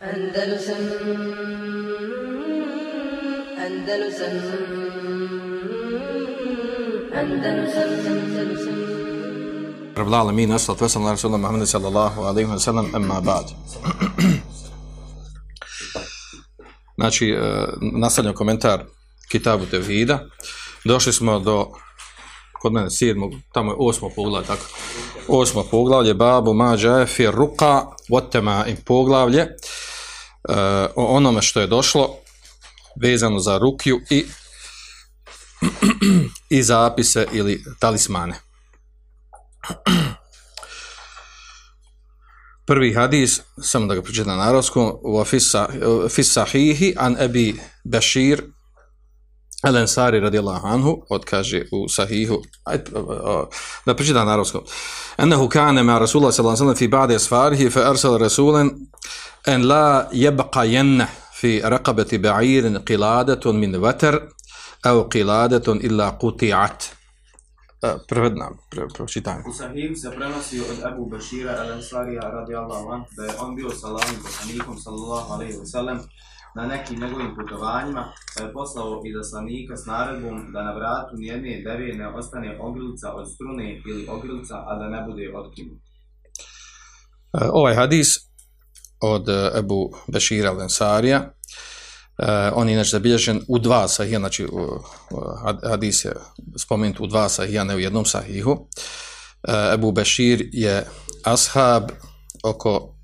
Andalusam Andalusam Andalusam Andalusam رب العالمين والصلاة والسلام على رسول الله محمد صلى الله عليه وسلم أما بعد Znači, e, nastavljam komentar Kitabu Tevhida. Došli smo do, kod mene sedmog, tamo je osmo poglavlje, tako? Osmo poglavlje, babu mađa fi ruka votema i poglavlje e, o onome što je došlo vezano za rukiju i i zapise ili talismane. Prvi hadis, samo da ga pročitam na arabskom, u fis sahihi an ebi Bashir al Ansari radijallahu anhu, od kaže u sahihu, ajde, da pročitam na arabskom. Ennehu kane ma Rasulullah sallallahu alaihi sallam fi ba'de asfarihi fa arsal rasulen en la jebqa jenne fi raqabati ba'irin qiladatun min vatar au qiladatun illa quti'at. Prevedna, pre, pročitam. U Sahihu se prenosi od Abu Bashira al-Ansarija radijallahu anhu da je on bio sa poslanikom sallallahu alaihi wa sallam na nekim njegovim putovanjima pa je poslao izaslanika s naredbom da na vratu nijedne deve ne ostane ogrlica od strune ili ogrlica, a da ne bude otkinut. Ovaj hadis od Ebu Bešira al-Ansarija Uh, on je inače zabilježen u dva sahija, znači hadis je spomenut u dva sahija, ne u jednom sahihu. Ebu Bešir je ashab oko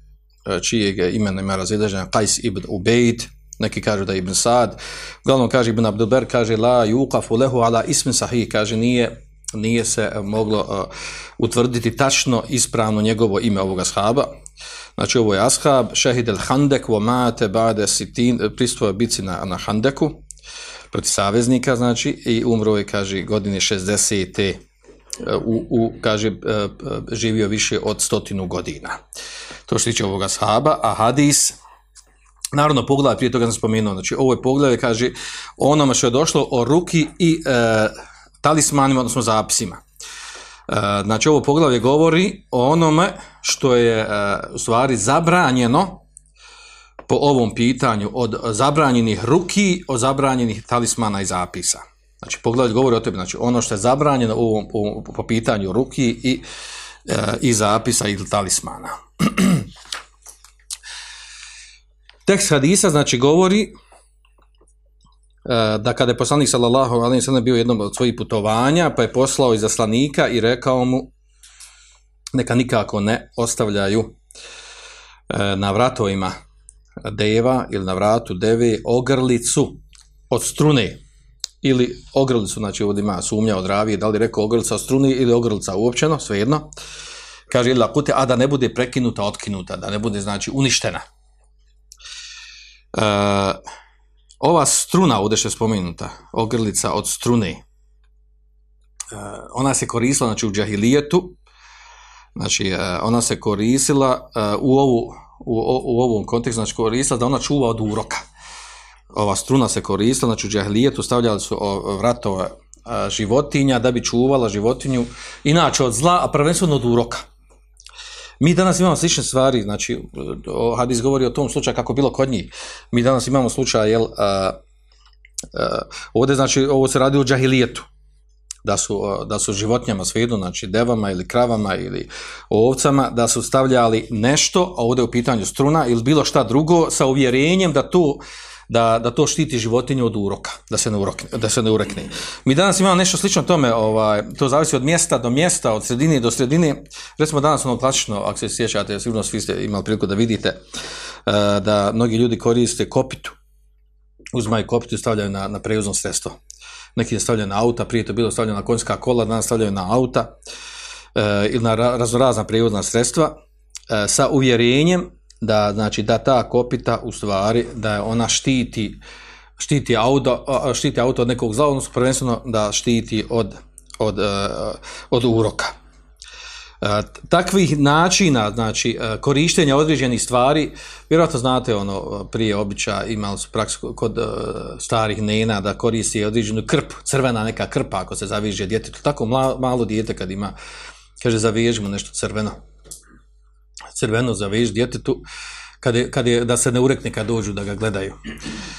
čijeg imena ima razilaženja Qais ibn Ubejd, neki kažu da je ibn Sad, uglavnom kaže ibn Abdulber, kaže la yuqafu lehu ala ismin sahih, kaže nije nije se moglo uh, utvrditi tačno ispravno njegovo ime ovoga ashaba. Znači ovo je ashab, šehid el Handek, vo mate bade sitin, pristupo bici na, na Handeku, proti saveznika, znači, i umro je, kaže, godine 60. U, u, kaže, živio više od stotinu godina. To što tiče ovoga ashaba, a hadis, Naravno, pogledaj, prije toga sam spomenuo, znači ovo je pogledaj, kaže, onome što je došlo o ruki i e, talismanima, odnosno zapisima. Znači ovo poglavlje govori o onome što je u stvari zabranjeno po ovom pitanju od zabranjenih ruki, od zabranjenih talismana i zapisa. Znači poglavlje govori o tebi, znači ono što je zabranjeno u ovom, po, pitanju ruki i, i zapisa ili talismana. Tekst hadisa znači govori da kada je poslanik sallallahu alejhi ve sellem bio jednom od svojih putovanja, pa je poslao izaslanika i rekao mu neka nikako ne ostavljaju na vratovima deva ili na vratu deve ogrlicu od strune ili ogrlicu, znači ovdje ima sumnja od ravije, da li rekao ogrlica od strune ili ogrlica uopćeno, svejedno. Kaže, ili lakute, a da ne bude prekinuta, otkinuta, da ne bude, znači, uništena. E, ova struna ovdje što je spomenuta, ogrlica od strune, ona se koristila znači, u džahilijetu, znači ona se koristila u, ovu, u, u ovom kontekstu, znači koristila da ona čuva od uroka. Ova struna se koristila, znači u džahilijetu stavljali su vratove životinja da bi čuvala životinju, inače od zla, a prvenstveno od uroka. Mi danas imamo slične stvari, znači, Hadis govori o tom slučaju kako bilo kod njih. Mi danas imamo slučaj, jel, a, a, ovdje, znači, ovo se radi o džahilijetu, da su, da su životinjama svejedno, znači devama ili kravama ili ovcama, da su stavljali nešto, a ovdje je u pitanju struna ili bilo šta drugo, sa uvjerenjem da to, da, da to štiti životinju od uroka, da se ne, urokne, da se ne urekne. Mi danas imamo nešto slično tome, ovaj, to zavisi od mjesta do mjesta, od sredine do sredine. Recimo danas ono klasično, ako se sjećate, sigurno svi ste imali priliku da vidite, da mnogi ljudi koriste kopitu, uzmaju kopitu i stavljaju na, na prevozno sredstvo. Neki je stavljaju na auta, prije to bilo stavljeno na konjska kola, danas stavljaju na auta ili na raznorazna prevozna sredstva sa uvjerenjem da znači da ta kopita u stvari da je ona štiti štiti auto štiti auto od nekog zla odnosno prvenstveno da štiti od od od uroka. Takvih načina znači korištenja određenih stvari vjerojatno znate ono prije običaja imali su praksu kod starih nena da koristi određenu krpu crvena neka krpa ako se zaviže djetetu. Tako malo, dijete kad ima kaže zavežimo nešto crveno crveno zaveži djetetu kad je, kad je, da se ne urekne kad dođu da ga gledaju.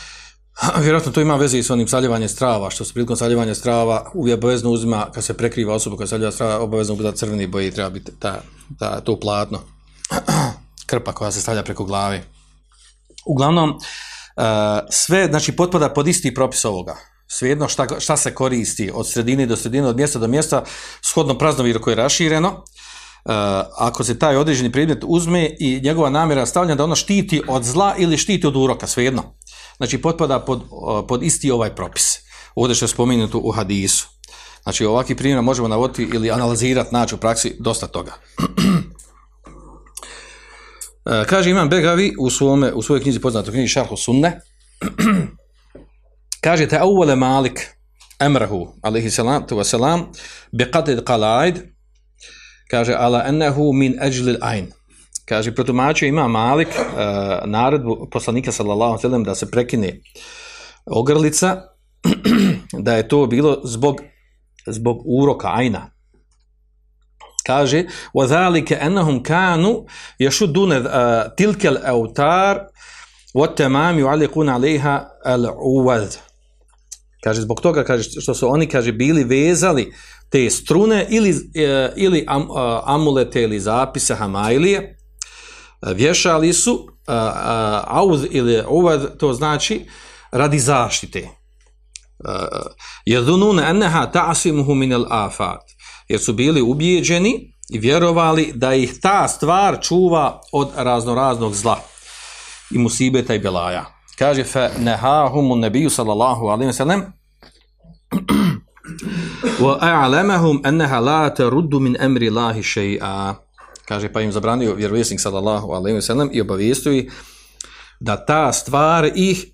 Vjerojatno to ima veze i s onim saljivanjem strava, što se prilikom saljevanja strava uvijek obavezno uzima, kad se prekriva osoba koja saljeva strava, obavezno da crveni boji treba biti ta, ta, to platno, krpa koja se stavlja preko glave. Uglavnom, uh, sve, znači, potpada pod isti propis ovoga. Svejedno šta, šta se koristi od sredine do sredine, od mjesta do mjesta, shodno praznoviru koje je rašireno, ako se taj određeni predmet uzme i njegova namjera stavlja da ono štiti od zla ili štiti od uroka, svejedno. Znači, potpada pod, uh, pod isti ovaj propis. Ovdje što je spomenuto u hadisu. Znači, ovakvi primjer možemo navoditi ili analizirati, naći u praksi dosta toga. Uh, kaže Imam Begavi u, svome, u svojoj knjizi poznatoj knjizi Šarhu Sunne, kaže te awwala Malik emrahu alaihi salatu wasalam qatid qalaid kaže ala ennehu min ajli ain kaže protumačio ima Malik uh, naredbu poslanika sallallahu alejhi da se prekine ogrlica da je to bilo zbog zbog uroka ajna. Kaže wa zalika annahum kanu yashudduna uh, tilka al-awtar wa tamam yu'alliquna 'alayha al-uwad. Kaže zbog toga kaže što su oni kaže bili vezali te strune ili uh, ili uh, amulete ili zapise hamailije vješali su auz ili uvad to znači radi zaštite yadhununa annaha ta'simuhu min al-afat jer su bili ubijeđeni i vjerovali da ih ta stvar čuva od raznoraznog zla i musibeta i belaja. Kaže fa nahahumun nabiju sallallahu alejhi ve sellem a'lamahum annaha la taruddu min amri Allahi shay'a. Kaže pa im zabranio vjerovjesnik sallallahu alejhi ve sellem i obavijestio da ta stvar ih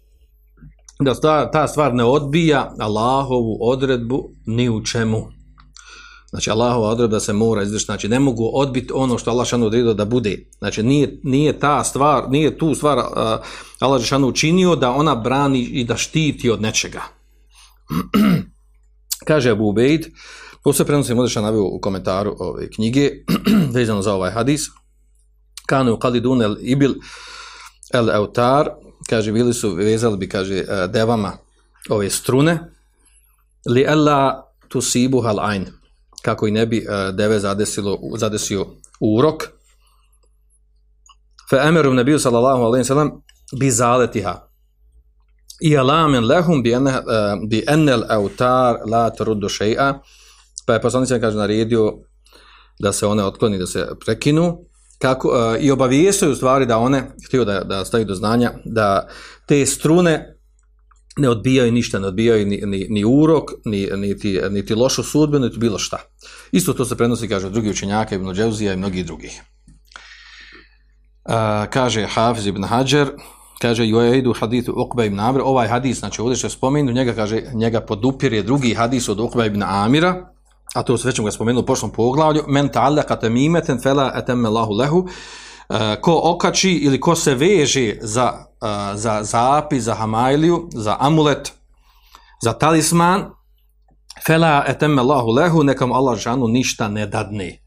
da ta, ta stvar ne odbija Allahovu odredbu ni u čemu. Znači Allahova odredba se mora izvršiti, znači ne mogu odbiti ono što Allah šanu odredio da bude. Znači nije, nije ta stvar, nije tu stvar uh, Allah šanu učinio da ona brani i da štiti od nečega. Kaže Abu Ubejd, to se prenosi Modešan navio u komentaru ove knjige, vezano za ovaj hadis, kanu qalidun el ibil el eutar, kaže, bili su, vezali bi, kaže, devama ove strune, li ella tusibu hal ain, kako i ne bi deve zadesilo, zadesio urok, fe emeru nebiju sallallahu alaihi sallam bi zaletiha, i alamen lehum bi, ene, bi enel eutar la truddu še'a, pa je poslanicima, kaže, naredio da se one otkloni, da se prekinu, kako, uh, i u stvari da one, htio da, da stavi do znanja, da te strune ne odbijaju ništa, ne odbijaju ni, ni, ni urok, ni, niti, niti lošu sudbenu, niti bilo šta. Isto to se prenosi, kaže, drugi učenjaka, Ibn Dževzija i mnogi drugih. Uh, kaže Hafiz ibn Hajar, kaže Juaidu hadithu Uqba ibn Amir, ovaj hadis, znači ovdje što spomenu, njega, kaže, njega podupir je drugi hadis od Uqba ibn Amira, a to već ga spomenuo u prošlom poglavlju, men ta'allaka tamimatan fala atamma Allahu lahu, uh, ko okači ili ko se veže za, uh, za zapis, za hamailiju, za amulet, za talisman, fela atamma Allahu lahu, nekam Allah žanu ništa ne dadne.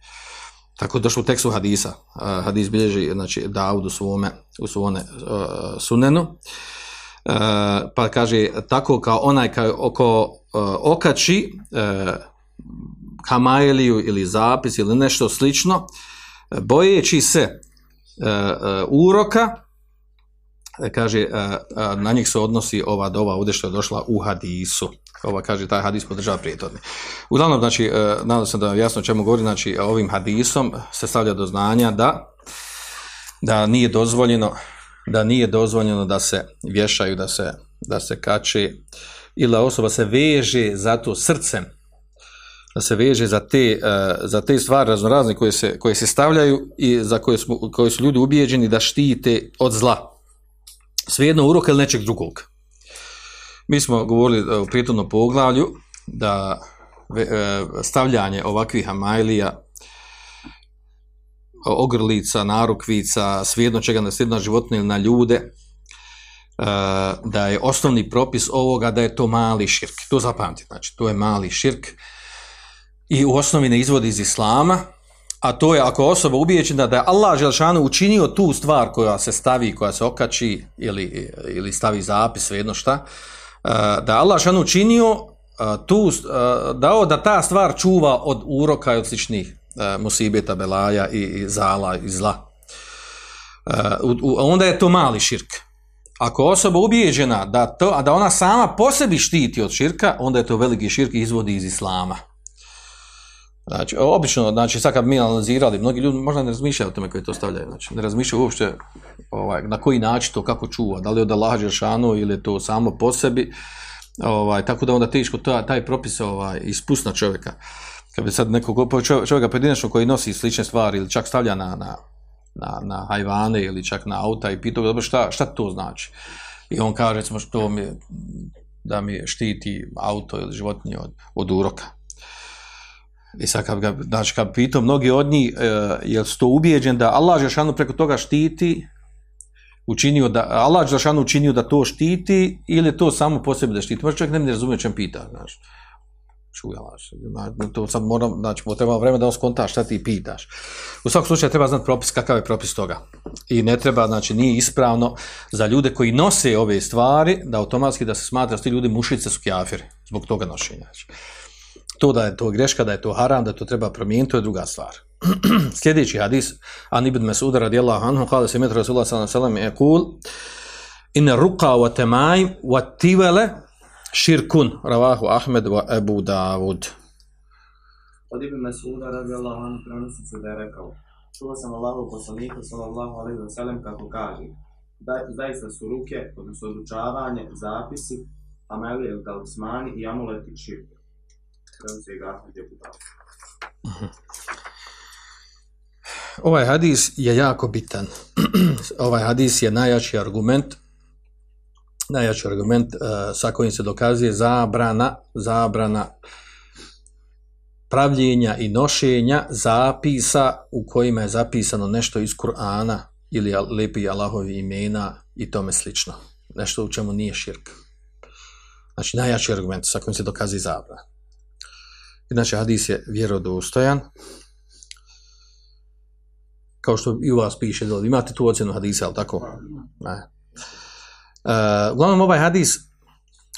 Tako došlo u tekstu hadisa. Hadis bilježi znači, Daud u svome, u svome uh, sunenu. Uh, pa kaže, tako kao onaj kao, oko uh, okači hamajeliju ili zapis ili nešto slično, bojeći se uroka, kaže, uh, na njih se odnosi ova dova ovdje što je došla u hadisu. Ova kaže, taj hadis podržava prijetodni. Uglavnom, znači, uh, nadam se da vam jasno čemu govori, znači, ovim hadisom se stavlja do znanja da da nije dozvoljeno da nije dozvoljeno da se vješaju, da se, da se kače ili osoba se veže za to srcem da se veže za te, za te stvari raznorazne koje se, koje se stavljaju i za koje, smo, koje su ljudi ubijeđeni da štite od zla. Svejedno uroka ili nečeg drugog. Mi smo govorili u prijetovnom poglavlju da uh, stavljanje ovakvih amajlija ogrlica, narukvica, svejedno čega na svejedno životne ili na ljude, uh, da je osnovni propis ovoga da je to mali širk. To zapamtite, znači, to je mali širk, i u osnovi ne izvodi iz islama, a to je ako osoba ubijeđena da je Allah Želšanu učinio tu stvar koja se stavi, koja se okači ili, ili stavi zapis, svejedno šta, uh, da je Allah Želšanu učinio uh, tu, uh, dao da ta stvar čuva od uroka i od sličnih musibeta, belaja i, zala i zla. Onda je to mali širk. Ako osoba ubijeđena da, to, da ona sama po sebi štiti od širka, onda je to veliki širk izvodi iz islama. Znači, obično, znači, sad kad mi analizirali, mnogi ljudi možda ne razmišljaju o tome koji to stavljaju, znači, ne razmišljaju uopšte ovaj, na koji način to kako čuva, da li od Allaha Đeršanu ili to samo po sebi, ovaj, tako da onda teško taj, taj propis ovaj, ispusna čovjeka. Kad bi sad nekog čov- čovjeka pojedinačno koji nosi slične stvari ili čak stavlja na, na, na, na hajvane ili čak na auta i pitao dobro, šta, šta to znači? I on kaže, recimo, što mi da mi štiti auto ili životinje od, od uroka. I sad kad znači kad pitao mnogi od njih, e, jel su to ubijeđen da Allah Žešanu preko toga štiti, učinio da, Allah Žešanu učinio da to štiti ili to samo po sebi da štiti? Možda čovjek ne ne razumije čem pita, znaš. Čuja, znači, to sad moram, znači, treba vremena da on skonta šta ti pitaš. U svakom slučaju treba znati propis, kakav je propis toga. I ne treba, znači, nije ispravno za ljude koji nose ove stvari, da automatski da se smatra da ti ljudi mušice su kjafiri, zbog toga nošenja. Znači to da je to greška, da je to haram, da to treba promijeniti, to je druga stvar. Sljedeći hadis, an ibn Mas'ud radijallahu anhu, kada se metra Rasulullah sallallahu alaihi sallam je kul, in ruqa wa temaj wa tivele širkun, ravahu Ahmed wa Ebu Davud. Od Ibn Mesuda radijallahu anhu prenosi se da je rekao Čuo sam Allahu poslanika sallallahu alaihi wa sallam kako kaže zaista su ruke, odnosno odučavanje, zapisi, amelije ili talismani i amuleti širk. Ovaj hadis je jako bitan. ovaj hadis je najjači argument najjači argument uh, sa kojim se dokazuje zabrana zabrana pravljenja i nošenja zapisa u kojima je zapisano nešto iz Kur'ana ili lepi Allahovi imena i tome slično. Nešto u čemu nije širk. Znači, najjači argument sa kojim se dokazuje zabrana. Inače, hadis je vjerodostojan. Kao što i u vas piše, da li imate tu ocjenu hadisa, ali tako? Ne. Uh, uglavnom, ovaj hadis,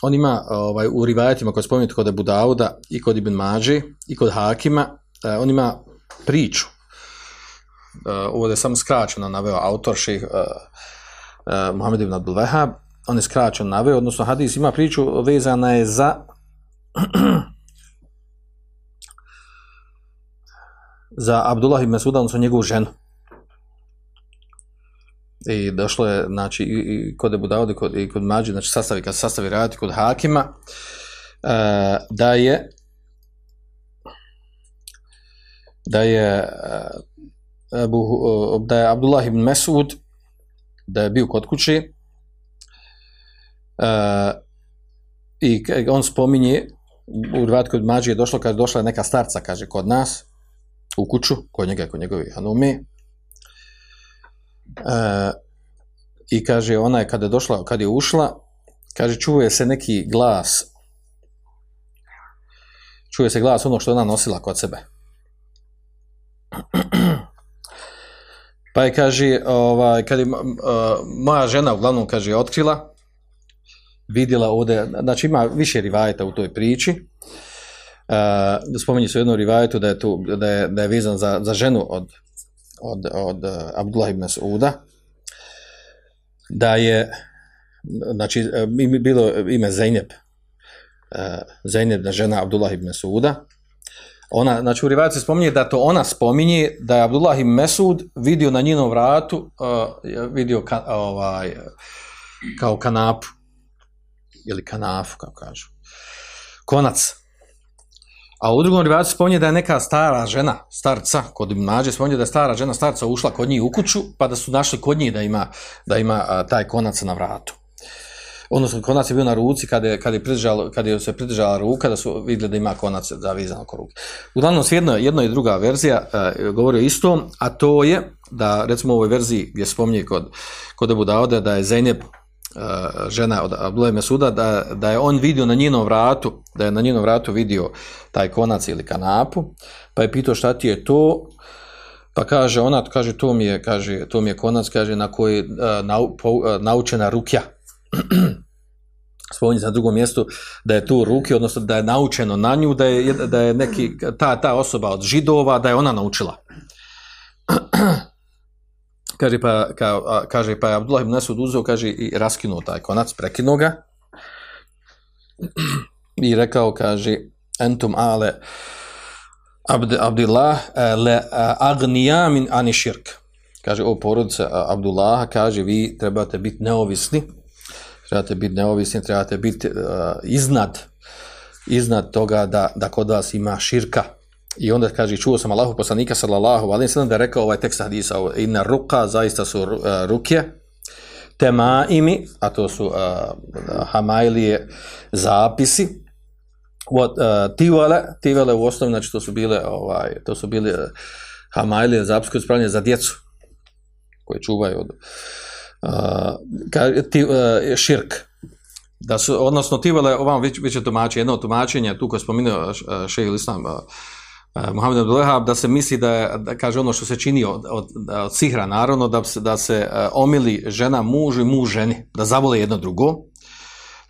on ima ovaj, u rivajetima koje spomenuti kod Abu Dauda i kod Ibn Mađe i kod Hakima, uh, on ima priču. Uh, ovo je samo skraćeno naveo autor ših uh, uh, Muhammed ibn Abdul Wahab, on je skraćeno naveo, odnosno hadis ima priču vezana je za za Abdullah ibn Mesuda, odnosno njegovu ženu. I došlo je, znači, i, kod Ebu Davud i kod, i kod Mađi, znači sastavi, kad sastavi raditi kod Hakima, e, da je da je e, da je Abdullah ibn Mesud da je bio kod kuće e, i on spominje u rad kod Mađi je došlo kad je došla neka starca, kaže, kod nas u kuću, kod njega, kod njegove hanume e, i kaže, ona je kada je došla, kad je ušla kaže, čuje se neki glas. Čuje se glas ono što ona nosila kod sebe. Pa je kaže ovaj, kad je uh, moja žena uglavnom kaže otkrila vidjela ovdje, znači ima više rivajeta u toj priči uh, spominje se u jednom rivajetu da je, tu, da je, da je vezan za, za ženu od, od, od uh, Abdullah ibn Sauda da je znači uh, bilo ime Zeynep uh, da žena Abdullah ibn Sauda ona, znači u rivajaci spominje da to ona spominje da je Abdullah ibn Mesud vidio na njenom vratu uh, vidio ka, ovaj, kao kanapu ili kanafu, kako kažu. Konac a u drugom rivajaci spominje da je neka stara žena, starca, kod Ibn Mađe spominje da je stara žena, starca ušla kod njih u kuću, pa da su našli kod njih da ima, da ima taj konac na vratu odnosno konac je bio na ruci kada je, kada je, kada je se pridržala ruka da su vidjeli da ima konac zavizan oko ruke. Uglavnom, svijedno jedna i druga verzija uh, govori o istom, a to je da, recimo u ovoj verziji gdje spominje kod, kod Ebu Dauda da je Zeynep žena od Abdullah Mesuda, da, da je on vidio na njenom vratu, da je na njenom vratu vidio taj konac ili kanapu, pa je pitao šta ti je to, Pa kaže ona, kaže to mi je, kaže to mi je konac, kaže na koji po, uh, naučena rukja. Spominje se na drugom mjestu da je tu ruke, odnosno da je naučeno na nju, da je, da je neki, ta, ta osoba od židova, da je ona naučila. kaže pa, ka, a, kaže pa je Abdullah ibn Nesud uzeo, kaže i raskinuo taj konac, prekinuo ga i rekao, kaže, entum ale Abd, Abdillah eh, le eh, agnija min ani širk. Kaže, o porodice Abdullaha, kaže, vi trebate biti neovisni, trebate biti neovisni, trebate biti uh, iznad, iznad toga da, da kod vas ima širka. I onda kaže, čuo sam Allahu poslanika sallallahu alaihi sallam da je rekao ovaj tekst hadisa, inna ruka, zaista su uh, ruke, tema imi, a to su uh, hamajlije zapisi, What, uh, tivale, tivale u osnovi, znači to su bile, ovaj, to su bile uh, hamajlije zapisi koje su za djecu, koje čuvaju od uh, ti, uh, širk. Da su, odnosno tivale, ovam već, već je tumačenje, jedno tumačenje, tu koje spominio uh, šeji Islam, uh, Muhammed Abdullahab, da se misli da da kaže ono što se čini od, od, od sihra, naravno, da se, da se uh, omili žena mužu i muž ženi, da zavole jedno drugo.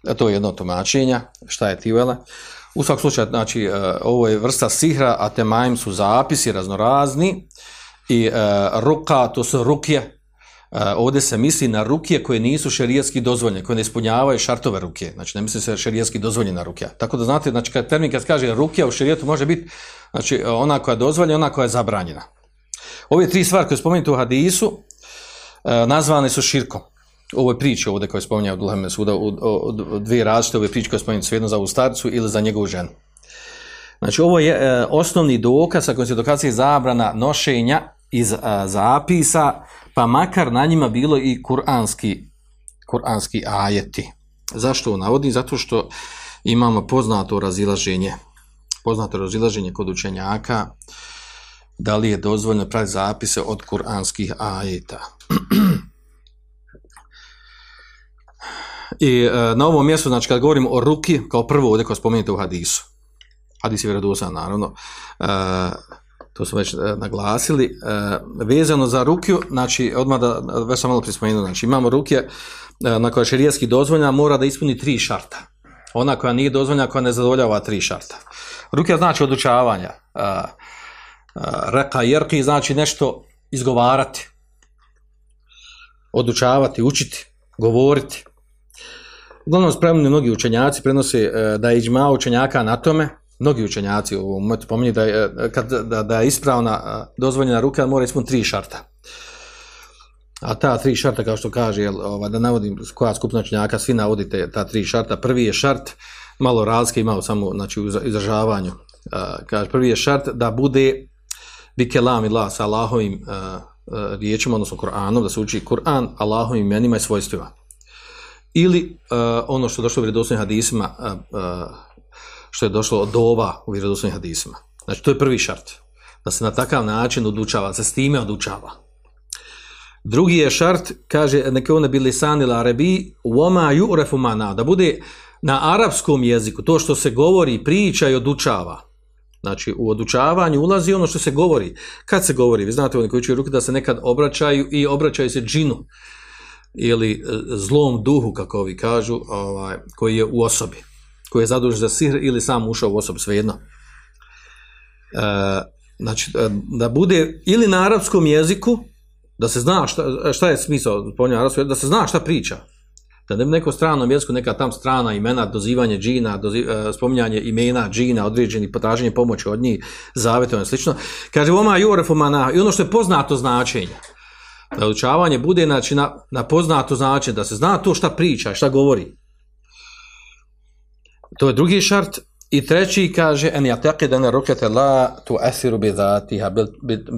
E, to je jedno tumačenje, šta je tivele. U svakom slučaju, znači, uh, ovo je vrsta sihra, a temaim su zapisi raznorazni i ruka, to su rukje, ovdje se misli na rukje koje nisu šerijatski dozvoljene, koje ne ispunjavaju šartove ruke. Znači, ne misli se šerijatski dozvoljena rukja. Tako da znate, znači, kad termin kad kaže rukja u šerijatu može biti znači, ona koja je dozvoljena, ona koja je zabranjena. Ove tri stvari koje spomenuti u hadisu uh, nazvane su širkom. Ovo je priča ovdje koje spominje od Uleme suda u, u, u dvije različite ove priče koje spominje svejedno za ovu starcu ili za njegovu ženu. Znači, ovo je uh, osnovni dokaz sa kojim se dokazuje zabrana nošenja iz uh, zapisa pa makar na njima bilo i kuranski, kuranski ajeti. Zašto ovo navodim? Zato što imamo poznato razilaženje, poznato razilaženje kod učenjaka, da li je dozvoljno praviti zapise od kuranskih ajeta. I e, na ovom mjestu, znači kad govorimo o ruki, kao prvo ovdje kao spomenite u hadisu, hadis je vjerodosan naravno, e, to smo već e, naglasili, vezano za rukju, znači, odmah da, već sam malo prispomenuo, znači, imamo ruke na koja je širijetski dozvoljena, mora da ispuni tri šarta. Ona koja nije dozvoljena, koja ne zadovoljava tri šarta. Ruke znači odučavanja. E, e, reka jerki znači nešto izgovarati, odučavati, učiti, govoriti. Uglavnom spremni mnogi učenjaci prenose e, da je iđma učenjaka na tome, mnogi učenjaci u ovom pominju da je, kad, da, da je ispravna dozvoljena ruka, mora ispuniti tri šarta. A ta tri šarta, kao što kaže, jel, ova, da navodim koja skupna učenjaka, svi navodite ta tri šarta. Prvi je šart, malo razlike imao samo znači, u izražavanju. A, kaže, prvi je šart da bude bikelam ila sa Allahovim a, a, riječima, odnosno Kur'anom, da se uči Kur'an Allahovim imenima i svojstvima. Ili ono što je došlo u vredosnim hadisima, što je došlo od ova u vjerodostojnim hadisima. Znači, to je prvi šart. Da se na takav način odučava, se s time odučava. Drugi je šart, kaže, neke one bili sanil arabi, uoma ju'refu mana, da bude na arapskom jeziku, to što se govori, priča i odučava. Znači, u odučavanju ulazi ono što se govori. Kad se govori, vi znate, oni koji učiju ruke, da se nekad obraćaju i obraćaju se džinu ili zlom duhu, kako vi kažu, ovaj, koji je u osobi koji je zadužen za sihr ili sam ušao u osobu, svejedno. E, znači, e, da bude ili na arapskom jeziku, da se zna šta, šta je smisao da se zna šta priča. Da ne bi neko stranom jeziku, neka tam strana imena, dozivanje džina, doziv, e, spominjanje imena džina, određeni potraženje pomoći od njih, zavetovanje, slično. Kaže, oma jurefumana, i ono što je poznato značenje. Da učavanje bude znači, na, na poznato značenje, da se zna to šta priča, šta govori. To je drugi šart. I treći kaže en yataqid an rukata la tu'athiru bi dhatiha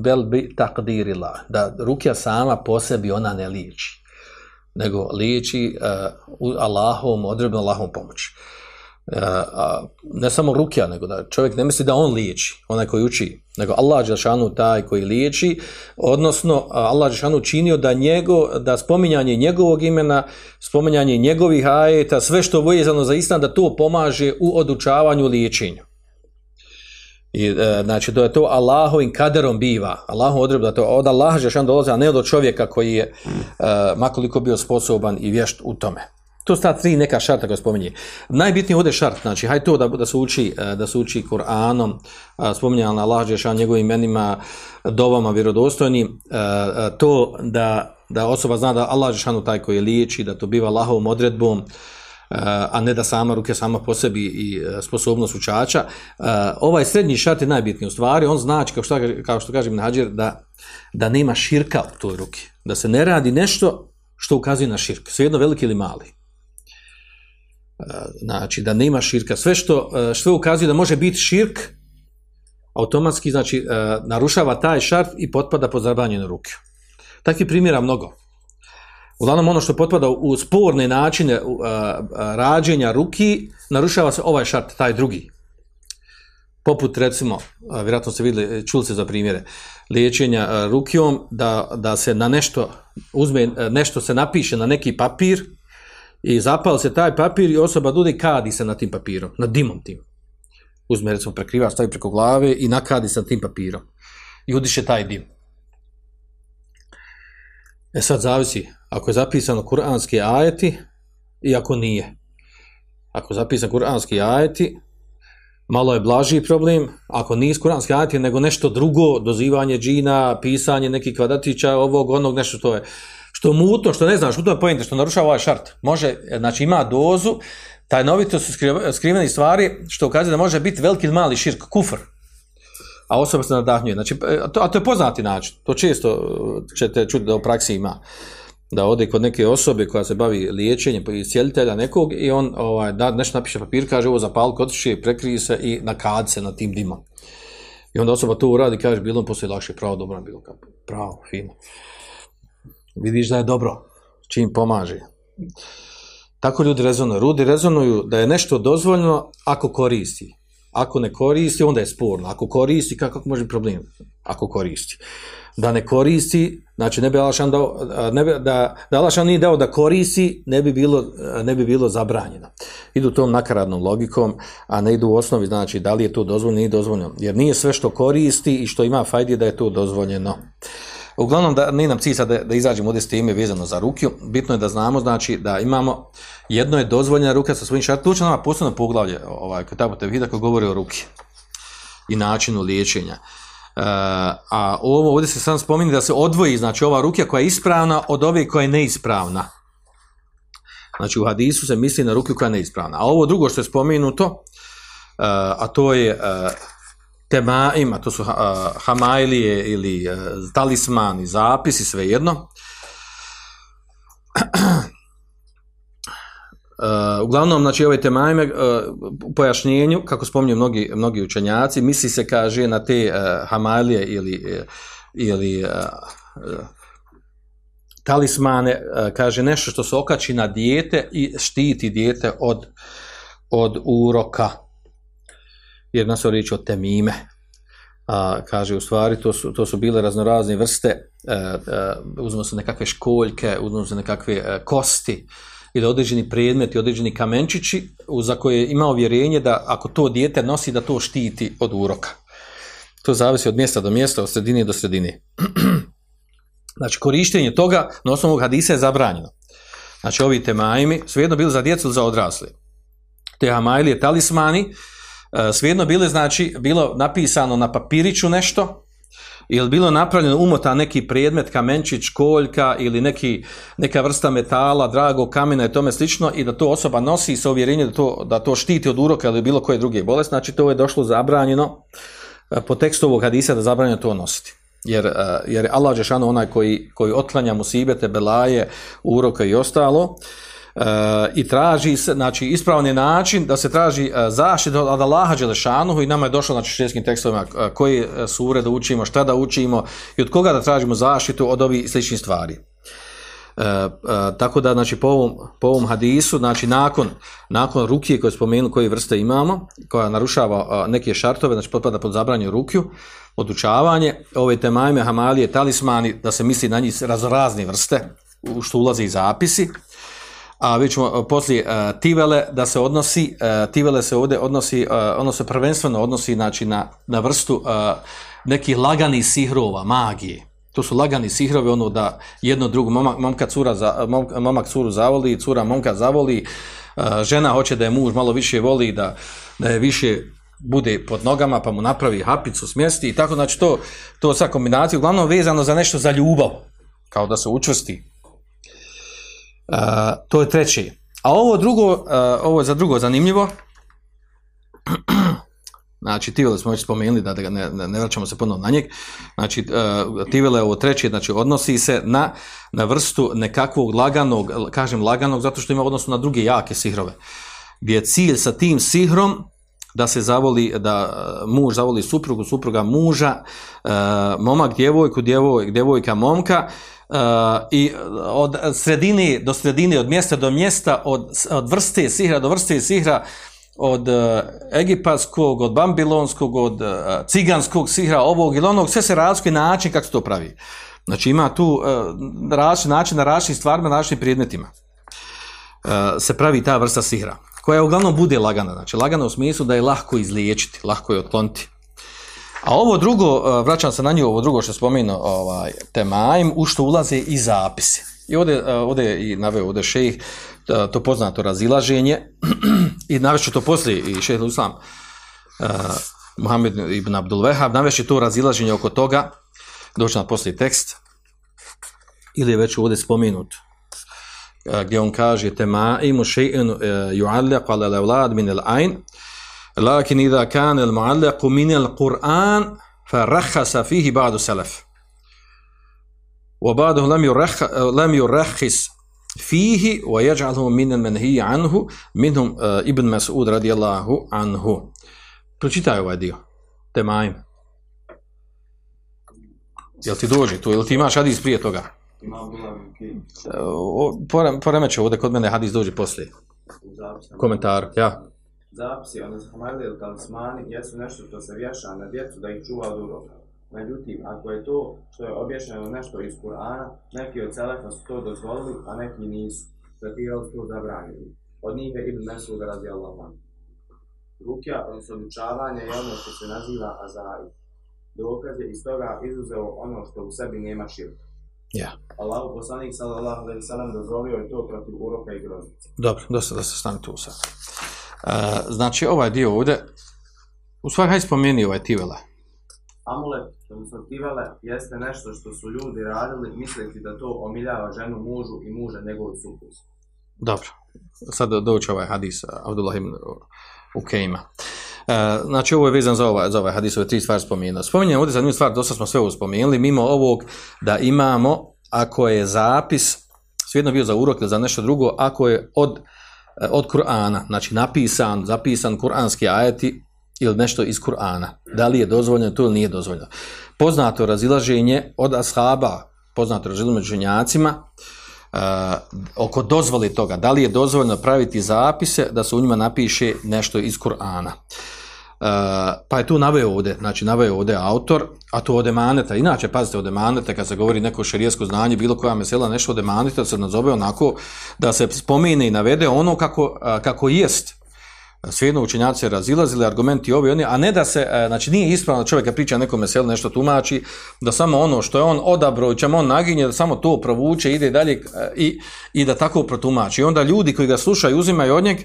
bel bi taqdiri la. Da rukja sama po sebi ona ne liči. Nego liči uh, Allahom, odrebno Allahom pomoći. Uh, ne samo rukja, nego da čovjek ne misli da on liječi, onaj koji uči, nego Allah Đelšanu taj koji liječi, odnosno Allah Đelšanu činio da, njego, da spominjanje njegovog imena, spominjanje njegovih ajeta, sve što je vezano za istan, da to pomaže u odučavanju liječenju. I, e, znači, da je to Allahovim kaderom biva. Allahov odredba da to od Allaha Žešan dolazi, a ne od čovjeka koji je, e, makoliko bio sposoban i vješt u tome. To su tri neka šarta koja spominje. Najbitniji ovdje šart, znači, hajde to da, da se uči, e, da se uči Kur'anom, e, spominje na Allah Žešan njegovim imenima, dovama vjerodostojnim, e, to da, da osoba zna da Allah Žešanu taj koji je liječi, da to biva Allahovom odredbom, a ne da sama ruke sama po sebi i sposobnost učača. Ovaj srednji šart je najbitniji u stvari, on znači, kao što, kao što kaže Ibn Hađir, da, da nema širka u toj ruki, da se ne radi nešto što ukazuje na širk, svejedno veliki ili mali. E, Znači, da nema širka. Sve što, e, što ukazuje da može biti širk, automatski, znači, e, narušava taj šart i potpada pod zabranjenu ruke. Takvih primjera mnogo. Uglavnom ono što potpada u sporne načine uh, rađenja ruki, narušava se ovaj šart, taj drugi. Poput recimo, vjerojatno ste vidjeli, čuli se za primjere, liječenja rukijom, da, da se na nešto uzme, nešto se napiše na neki papir i zapali se taj papir i osoba dude kadi se na tim papirom, na dimom tim. Uzme recimo prekrivač, stavi preko glave i nakadi se na tim papirom. I udiše taj dim. E sad zavisi, ako je zapisano kuranski ajeti i ako nije. Ako je zapisan kuranski ajeti, malo je blaži problem, ako nije kuranski ajeti, nego nešto drugo, dozivanje džina, pisanje nekih kvadratića, ovog, onog, nešto što je, što mutno, što ne znaš, u je pojente, što narušava ovaj šart. Može, znači ima dozu, tajnovito su skrivene stvari, što ukazuje da može biti veliki ili mali širk, kufr, a osoba se nadahnjuje. Znači, a to, a to je poznati način, to često ćete čuti da u praksi ima da ode kod neke osobe koja se bavi liječenjem iz cijelitelja nekog i on ovaj, da nešto napiše papir, kaže ovo zapal kod i prekrije se i nakad se na tim dimom. I onda osoba to uradi kaže bilo poslije lakše, pravo dobro bilo kako. Pravo, fino. Vidiš da je dobro, čim pomaže. Tako ljudi rezonuju. Ljudi rezonuju da je nešto dozvoljno ako koristi. Ako ne koristi, onda je sporno. Ako koristi, kako može problem? Ako koristi. Da ne koristi, znači ne bi Alašan dao, ne bi, da, da Alašan nije dao da koristi, ne bi bilo, ne bi bilo zabranjeno. Idu tom nakaradnom logikom, a ne idu u osnovi, znači da li je to dozvoljeno, nije dozvoljeno. Jer nije sve što koristi i što ima fajdi da je to dozvoljeno. Uglavnom, da, nije nam cilj sad da, da izađemo ovdje s time vezano za rukiju, bitno je da znamo, znači, da imamo, jedno je dozvoljena ruka sa svojim šartom, će nama posebno poglavlje, ovaj, tamo te vidi, ako govori o ruki i načinu liječenja. Uh, a ovo ovdje se sam spominje da se odvoji, znači ova rukija koja je ispravna od ove koja je neispravna. Znači u hadisu se misli na rukiju koja je neispravna. A ovo drugo što je spomenuto, uh, a to je uh, temaima, to su uh, ili uh, talismani, zapisi, svejedno. Uh, uglavnom, znači, ove temajme, u pojašnjenju, kako spominju mnogi, mnogi učenjaci, misli se, kaže, na te uh, hamalije ili, ili talismane, kaže, nešto što se okači na dijete i štiti dijete od, od uroka. Jer nas je riječ o temime. A, kaže, u stvari, to su, to su bile raznorazne vrste, uh, uh, uzmano se nekakve školjke, uzmano se nekakve uh, kosti, ili određeni predmeti, određeni kamenčići za koje je imao vjerenje da ako to dijete nosi da to štiti od uroka. To zavisi od mjesta do mjesta, od sredine do sredine. znači, korištenje toga na osnovu hadisa je zabranjeno. Znači, ovi temajmi svejedno bili za djecu za odrasli. Te hamajlije, talismani, svejedno bile, znači, bilo napisano na papiriću nešto, ili bilo napravljeno umota neki predmet, kamenčić, koljka ili neki, neka vrsta metala, drago kamena i tome slično i da to osoba nosi sa uvjerenjem da to, da to štiti od uroka ili bilo koje druge bolesti, znači to je došlo zabranjeno po tekstu ovog hadisa da zabranjeno to nositi. Jer, jer Allah Žešano onaj koji, koji otklanja musibete, belaje, uroka i ostalo, i traži se, znači ispravan je način da se traži zaštita od Allaha Đelešanuhu i nama je došlo znači šrijeskim tekstovima koje sure da učimo, šta da učimo i od koga da tražimo zaštitu od ovih sličnih stvari. E, e, tako da znači po ovom, po ovom hadisu znači nakon nakon rukije koje spomenu koje vrste imamo koja narušava e, neke šartove znači potpada pod zabranju rukiju odučavanje ove temajme hamalije talismani da se misli na njih raznorazne vrste u što ulaze i zapisi a vi ćemo uh, poslije uh, tivele da se odnosi, uh, tivele se ovdje odnosi, uh, ono se prvenstveno odnosi znači, na, na vrstu nekih laganih sihrova, magije. To su lagani sihrovi, ono da jedno drugo, momak, momka cura za, mom, momak curu zavoli, cura momka zavoli, žena hoće da je muž malo više voli, da, da je više bude pod nogama, pa mu napravi hapicu, smjesti i tako, znači to, to sa kombinacijom, uglavnom vezano za nešto za ljubav, kao da se učvrsti. To je treće. A ovo drugo, ovo je za drugo zanimljivo. Znači, Tivele smo već spomenuli, da, ne, ne, vraćamo se ponovno na njeg. Znači, Tivele ovo treće, znači, odnosi se na, na vrstu nekakvog laganog, kažem laganog, zato što ima odnosu na druge jake sihrove. Gdje je cilj sa tim sihrom da se zavoli, da muž zavoli suprugu, supruga muža, momak djevojku, djevoj, djevojka momka, i od sredine do sredine, od mjesta do mjesta, od, od vrste sihra do vrste sihra, od uh, egipatskog, od bambilonskog, od uh, ciganskog sihra, ovog ili onog, sve se razlikuje način kako se to pravi. Znači ima tu uh, različit način na različitim stvarima, na različitim predmetima. Uh, se pravi ta vrsta sihra, koja uglavnom bude lagana. Znači lagana u smislu da je lahko izliječiti, lahko je otkloniti. A ovo drugo, vraćam se na nju, ovo drugo što spomenuo, ovaj, temaim, u što ulaze i zapisi. I ovdje, ovdje je i naveo ovdje šejih, to poznato razilaženje, i navešću to poslije i šejih Islam, uh, Muhammed ibn Abdul Wehab, navešće to razilaženje oko toga, doći na poslije tekst, ili je već ovdje spomenut, gdje on kaže, temaimu še'inu uh, ju'alliq ala levlad min al-ain, Lakin idha kan al-mu'allaqu min al-Qur'an farakhasa fihi ba'du salaf. Wa ba'du lam yurakh lam yurakhis fihi wa yaj'aluhu min al-manhi anhu minhum eh, Ibn Mas'ud radiyallahu anhu. Pročitaj ovaj dio. Temajm. Jel ti dođe tu? Jel ti imaš hadis prije toga? Eh, Poremeće ovdje kod mene hadis dođe poslije. Komentar, ja zapisi, odnosno hamarli ili talismani, jesu nešto što se vješa na djecu da ih čuva od uroka. Međutim, ako je to što je obješeno nešto iz Kur'ana, neki od Selefa su to dozvolili, a neki nisu. Zatirali su to zabranili. Od njih je Ibn Mesud radi Allah Rukja, odnosno odučavanje je ono što se naziva azari. Dokaz je iz toga izuzeo ono što u sebi nema širka. Ja. Allahu poslanik sallallahu alejhi ve sellem dozvolio je to protiv uroka i groznice. Dobro, dosta da se stane tu sad. Znači ovaj dio ovdje, u stvari hajde spomeni ovaj tivele. Amulet, odnosno tivele, jeste nešto što su ljudi radili misleći da to omiljava ženu mužu i muža njegovu supruzi. Dobro, sad doći ovaj hadis Abdullah ibn Ukejma. Uh, znači ovo je vezan za ovaj, za ovaj hadis, ove tri stvari spomenuo. Spominjem ovdje za nju stvar, dosta smo sve ovo spomenuli, mimo ovog da imamo, ako je zapis, svejedno bio za urok ili za nešto drugo, ako je od od Kur'ana, znači napisan, zapisan kuranski ajeti ili nešto iz Kur'ana. Da li je dozvoljeno to ili nije dozvoljeno. Poznato razilaženje od ashaba, poznato razilaženje među ženjacima, uh, oko dozvoli toga, da li je dozvoljeno praviti zapise da se u njima napiše nešto iz Kur'ana. Uh, pa je tu naveo ovdje, znači naveo ovdje autor, a to od emaneta, inače pazite od emaneta kad se govori neko šerijesko znanje, bilo koja mesela nešto od emaneta, se nazove onako da se spomene i navede ono kako, uh, kako jest. Svijedno učenjaci razilazili, argumenti ovi oni, a ne da se, uh, znači nije ispravno da čovjek priča nekom meselu nešto tumači, da samo ono što je on odabro čemu on naginje, da samo to provuče, ide dalje i, i da tako protumači. I onda ljudi koji ga slušaju, uzimaju od njeg,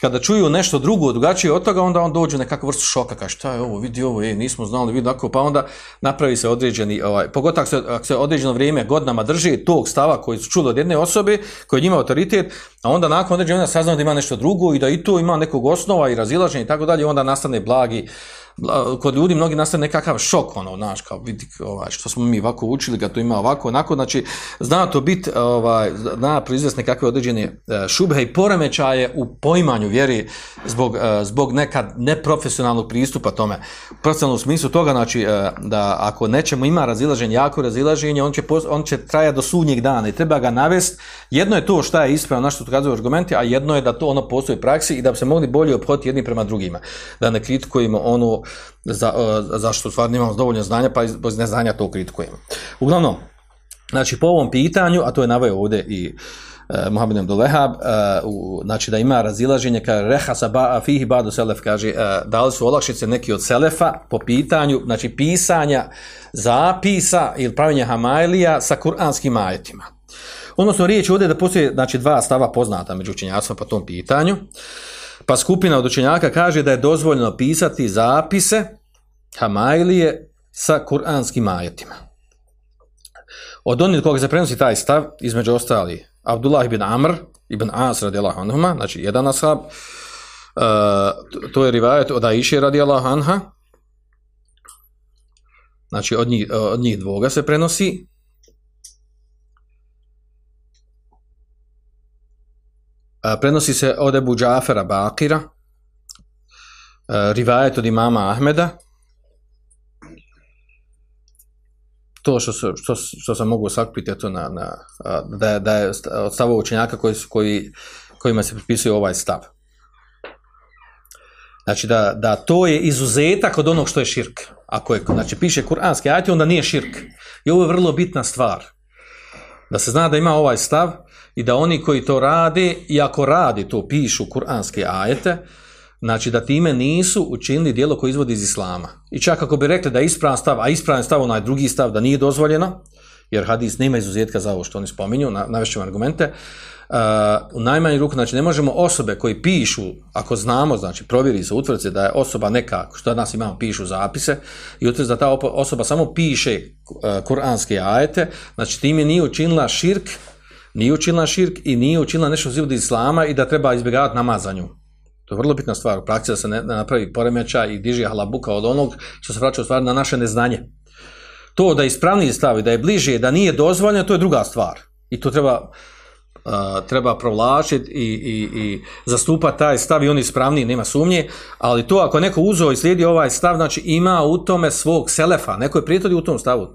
kada čuju nešto drugo, drugačije od toga, onda on dođe nekakvu vrstu šoka, kaže šta je ovo, vidi ovo, ej, nismo znali, vidi tako, pa onda napravi se određeni, ovaj, pogotovo ako se, ako se određeno vrijeme godinama drži tog stava koji su čuli od jedne osobe, koji njima autoritet, a onda nakon određenja saznamo da ima nešto drugo i da i to ima nekog osnova i razilaženja i tako dalje, onda nastane blagi, kod ljudi mnogi nastane nekakav šok, ono, znaš, kao vidi, ovaj, što smo mi ovako učili, ga to ima ovako, onako, znači, zna to biti, ovaj, zna proizvesti nekakve određene e, šubhe i poremećaje u poimanju vjeri zbog, e, zbog nekad neprofesionalnog pristupa tome. U smislu toga, znači, e, da ako nećemo ima razilaženje, jako razilaženje, on će, on će trajati do sudnjeg dana i treba ga navesti. Jedno je to šta je ispravno, na što ukazuju argumenti, a jedno je da to ono postoji u praksi i da bi se mogli bolje obhoditi jedni prema drugima. Da ne kritikujemo ono za, zašto stvarno imamo dovoljno znanja, pa iz neznanja to kritikujemo. Uglavnom, znači po ovom pitanju, a to je naveo ovdje i uh, Muhammed Abdul Wahab, uh, u- znači da ima razilaženje, kaže rehasa ba, fihi badu selef, kaže uh, da li su olakšice neki od selefa po pitanju, znači pisanja zapisa ili pravljenja hamajlija sa kuranskim ajetima. Odnosno, riječ je ovdje da postoje znači, dva stava poznata među učenjacima po tom pitanju. Pa skupina od učenjaka kaže da je dozvoljeno pisati zapise hamajlije sa kuranskim ajetima. Od onih koga se prenosi taj stav, između ostali, Abdullah ibn Amr, ibn As radijallahu anhuma, znači jedan ashab, uh, to je rivajet od Aisha radijallahu anha, znači od njih, od njih dvoga se prenosi, prenosi se od Ebu Džafera Bakira, a, rivajet od imama Ahmeda, to što, što, što sam mogu sakupiti eto na, na, da, da je od stavova učenjaka koji, koji, kojima se pripisuje ovaj stav. Znači da, da to je izuzetak od onog što je širk. Ako je, znači piše kuranski ajati, onda nije širk. I ovo je vrlo bitna stvar. Da se zna da ima ovaj stav i da oni koji to rade, i ako radi to, pišu kuranske ajete, znači da time nisu učinili dijelo koje izvodi iz islama. I čak ako bi rekli da je ispravan stav, a ispravan stav onaj drugi stav da nije dozvoljeno, jer hadis nema izuzetka za ovo što oni spominju, na, navešćemo argumente, Uh, u najmanju ruku, znači ne možemo osobe koji pišu, ako znamo, znači provjeri se, utvrdi da je osoba neka, što danas imamo, pišu zapise, i utvrdi da ta osoba samo piše uh, kuranske ajete, znači time nije učinila širk, nije učinila širk i nije učinila nešto zivod islama i da treba izbjegavati namazanju. To je vrlo bitna stvar u praksi da se ne, napravi poremeća i diže halabuka od onog što se vraća u stvari na naše neznanje. To da je ispravniji i da je bliže, da nije dozvoljeno, to je druga stvar. I to treba, uh, treba provlačiti i, i, i zastupati taj stav i on je ispravniji, nema sumnje, ali to ako neko uzeo i slijedi ovaj stav, znači ima u tome svog selefa, neko je prijatelj u tom stavu.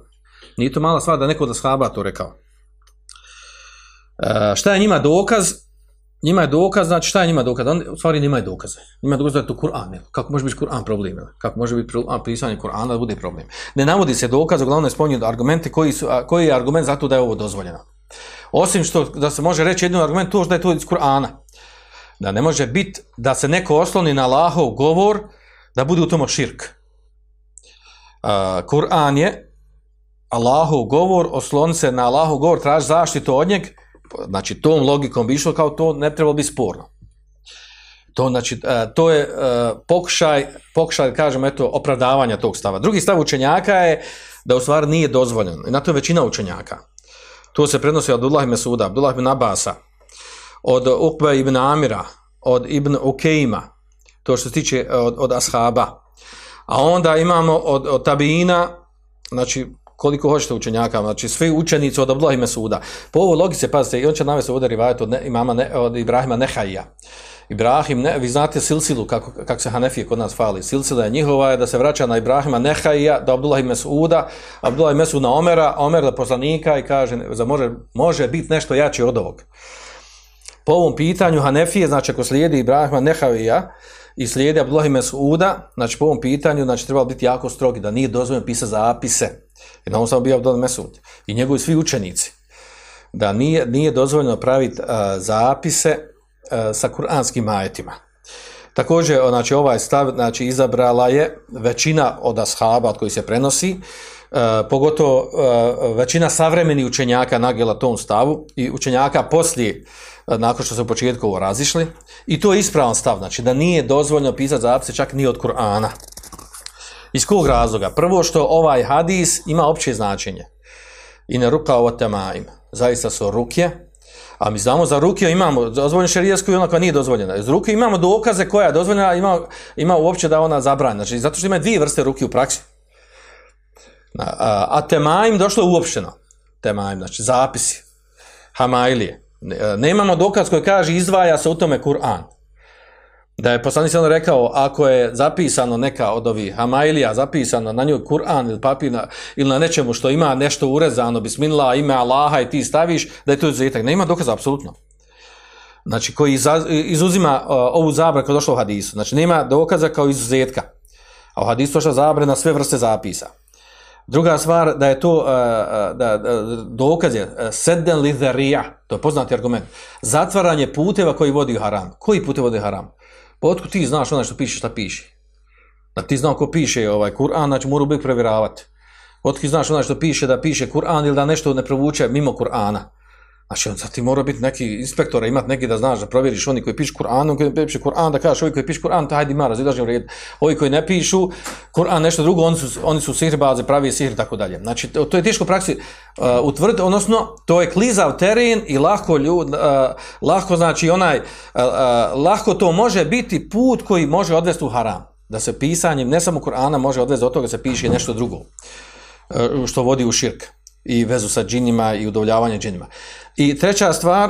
Nije to mala stvar da neko da shaba to rekao. Uh, šta je njima dokaz? Njima je dokaz, znači šta je njima dokaz? On, u stvari njima je dokaze. Njima je dokaz da je to Kur'an. Kako može biti Kur'an problem? Kako može biti pisanje Kur'ana da bude problem? Ne navodi se dokaz, uglavnom je spominju argumente koji, su, koji je argument za to da je ovo dozvoljeno. Osim što da se može reći jedan argument to da je to iz Kur'ana. Da ne može biti da se neko osloni na Allahov govor da bude u tomu širk. Uh, Kur'an je Allahov govor, osloni se na Allahov govor, traži zaštitu od njeg, znači tom logikom bi išlo kao to ne treba biti sporno. To, znači, e, to je e, pokušaj, pokušaj, kažem, eto, opravdavanja tog stava. Drugi stav učenjaka je da u stvari nije dozvoljeno. I na to je većina učenjaka. To se prenosi od Abdullah ibn Suda, Abdullah ibn Abasa, od Ukbe ibn Amira, od Ibn Ukejma, to što se tiče od, od ashaba. A onda imamo od, od Tabina, znači koliko hoćete učenjaka, znači svi učenici od Abdullah Suda. Po ovoj logici, pazite, i on će navesti ovdje rivajet od, ne, imama ne, od Ibrahima Nehajja. Ibrahim, ne, vi znate silsilu, kako, kako se Hanefije kod nas fali. Silsila je njihova, je da se vraća na Ibrahima Nehajja, do Abdullah ibn Suda, Abdullah ibn Mesud na Omera, Omer da poslanika i kaže, za može, može biti nešto jače od ovog. Po ovom pitanju Hanefije, znači ako slijedi Ibrahima Nehajja, i slijedi Abdullah ibn Suda, znači po ovom pitanju, znači treba biti jako strogi, da nije dozvoljeno pisati zapise. Na ovom samo bio Abdullah ibn Mesud. I njegovi svi učenici. Da nije, nije dozvoljeno praviti uh, zapise uh, sa kuranskim ajetima. Također, znači, ovaj stav znači, izabrala je većina od ashaba od koji se prenosi, uh, pogotovo većina savremenih učenjaka nagela tom stavu i učenjaka poslije nakon što su u početku ovo razišli. I to je ispravan stav, znači da nije dozvoljeno pisati zapise čak ni od Kur'ana. Iz kog razloga? Prvo što ovaj hadis ima opće značenje. I ne ruka ovo temaim. Zaista su ruke, a mi znamo za ruke imamo dozvoljenu šerijesku i ona koja nije dozvoljena. Iz ruke imamo dokaze koja je dozvoljena, ima, ima uopće da ona zabranjena. Znači, zato što ima dvije vrste ruke u praksi. A, a, a temaim došlo uopšteno. Temaim, znači zapisi. Hamailije. Ne, nemamo dokaz koji kaže izdvaja se u tome Kur'an. Da je poslanik se rekao, ako je zapisano neka od ovih hamailija, zapisano na njoj Kur'an ili papir na, ili na nečemu što ima nešto urezano, bismillah, ime Allaha i ti staviš, da je to izuzetak. Nema dokaza, apsolutno. Znači, koji izuzima uh, ovu zabranu koja došla u hadisu. Znači, nema dokaza kao izuzetka. A u hadisu došla zabrana sve vrste zapisa. Druga stvar, da je to uh, da, da, dokaz je sedden li dharija, to je poznati argument. Zatvaranje puteva koji vodi haram. Koji pute vodi haram? Pa otkud ti znaš onaj što piše šta piše? Da ti znao ko piše ovaj Kur'an, znači mora uvijek provjeravati. Otkud znaš onaj što piše da piše Kur'an ili da nešto ne provuče mimo Kur'ana. Znači, on ti mora biti neki inspektora, imati neki da znaš da provjeriš oni koji pišu Kur'an, oni koji piše Kur'an, da kažeš ovi koji pišu Kur'an, to ima razilaženje u redu. Ovi koji ne pišu Kur'an nešto drugo, oni su, oni su sihrbaze, pravi sihr tako dalje. Znači, to, je teško praksi uh, utvrditi, odnosno, to je klizav teren i lahko ljud, uh, lahko znači onaj, uh, uh, lahko to može biti put koji može odvesti u haram. Da se pisanjem, ne samo Kur'ana, može odvesti do toga da se piše nešto drugo, uh, što vodi u širk i vezu sa džinima i udovljavanje džinima. I treća stvar,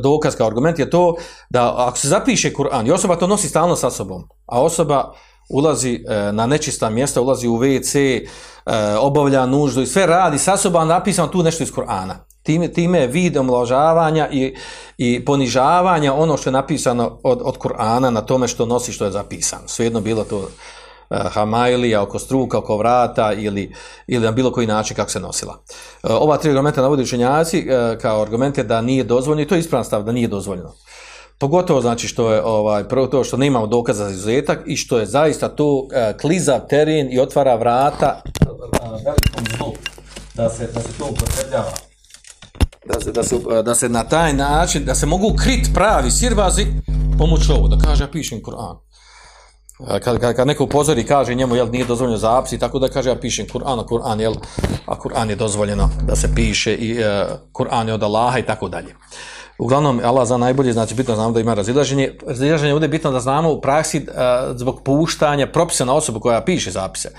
dokaz kao argument je to da ako se zapiše Kur'an i osoba to nosi stalno sa sobom, a osoba ulazi e, na nečista mjesta, ulazi u WC, e, obavlja nuždu i sve radi sa sobom, napisano tu nešto iz Kur'ana. Time, time je vid omlažavanja i, i ponižavanja ono što je napisano od, od Kur'ana na tome što nosi što je zapisano. Svejedno bilo to hamajlija, oko struka, oko vrata ili, ili na bilo koji način kako se nosila. Uh, ova tri argumenta navodi učenjaci uh, kao argumente da nije dozvoljeno i to je ispravan stav da nije dozvoljeno. Pogotovo znači što je ovaj prvo to što nemamo dokaza za izuzetak i što je zaista to uh, kliza teren i otvara vrata velikom zlu da se da se to upotrebljava da se, da, se, da se na taj način da se mogu krit pravi sirvazi pomoću ovo da kaže ja pišem Kur'an kad, kad, kad neko upozori kaže njemu jel nije dozvoljeno zapisi tako da kaže ja pišem Kur'an a Kur'an jel a Kur'an je dozvoljeno da se piše i uh, Kur'an je od Allaha i tako dalje. Uglavnom Allah za najbolje znači bitno znamo da ima razilaženje. Razilaženje ovdje je bitno da znamo u praksi uh, zbog puštanja propisa na osobu koja piše zapise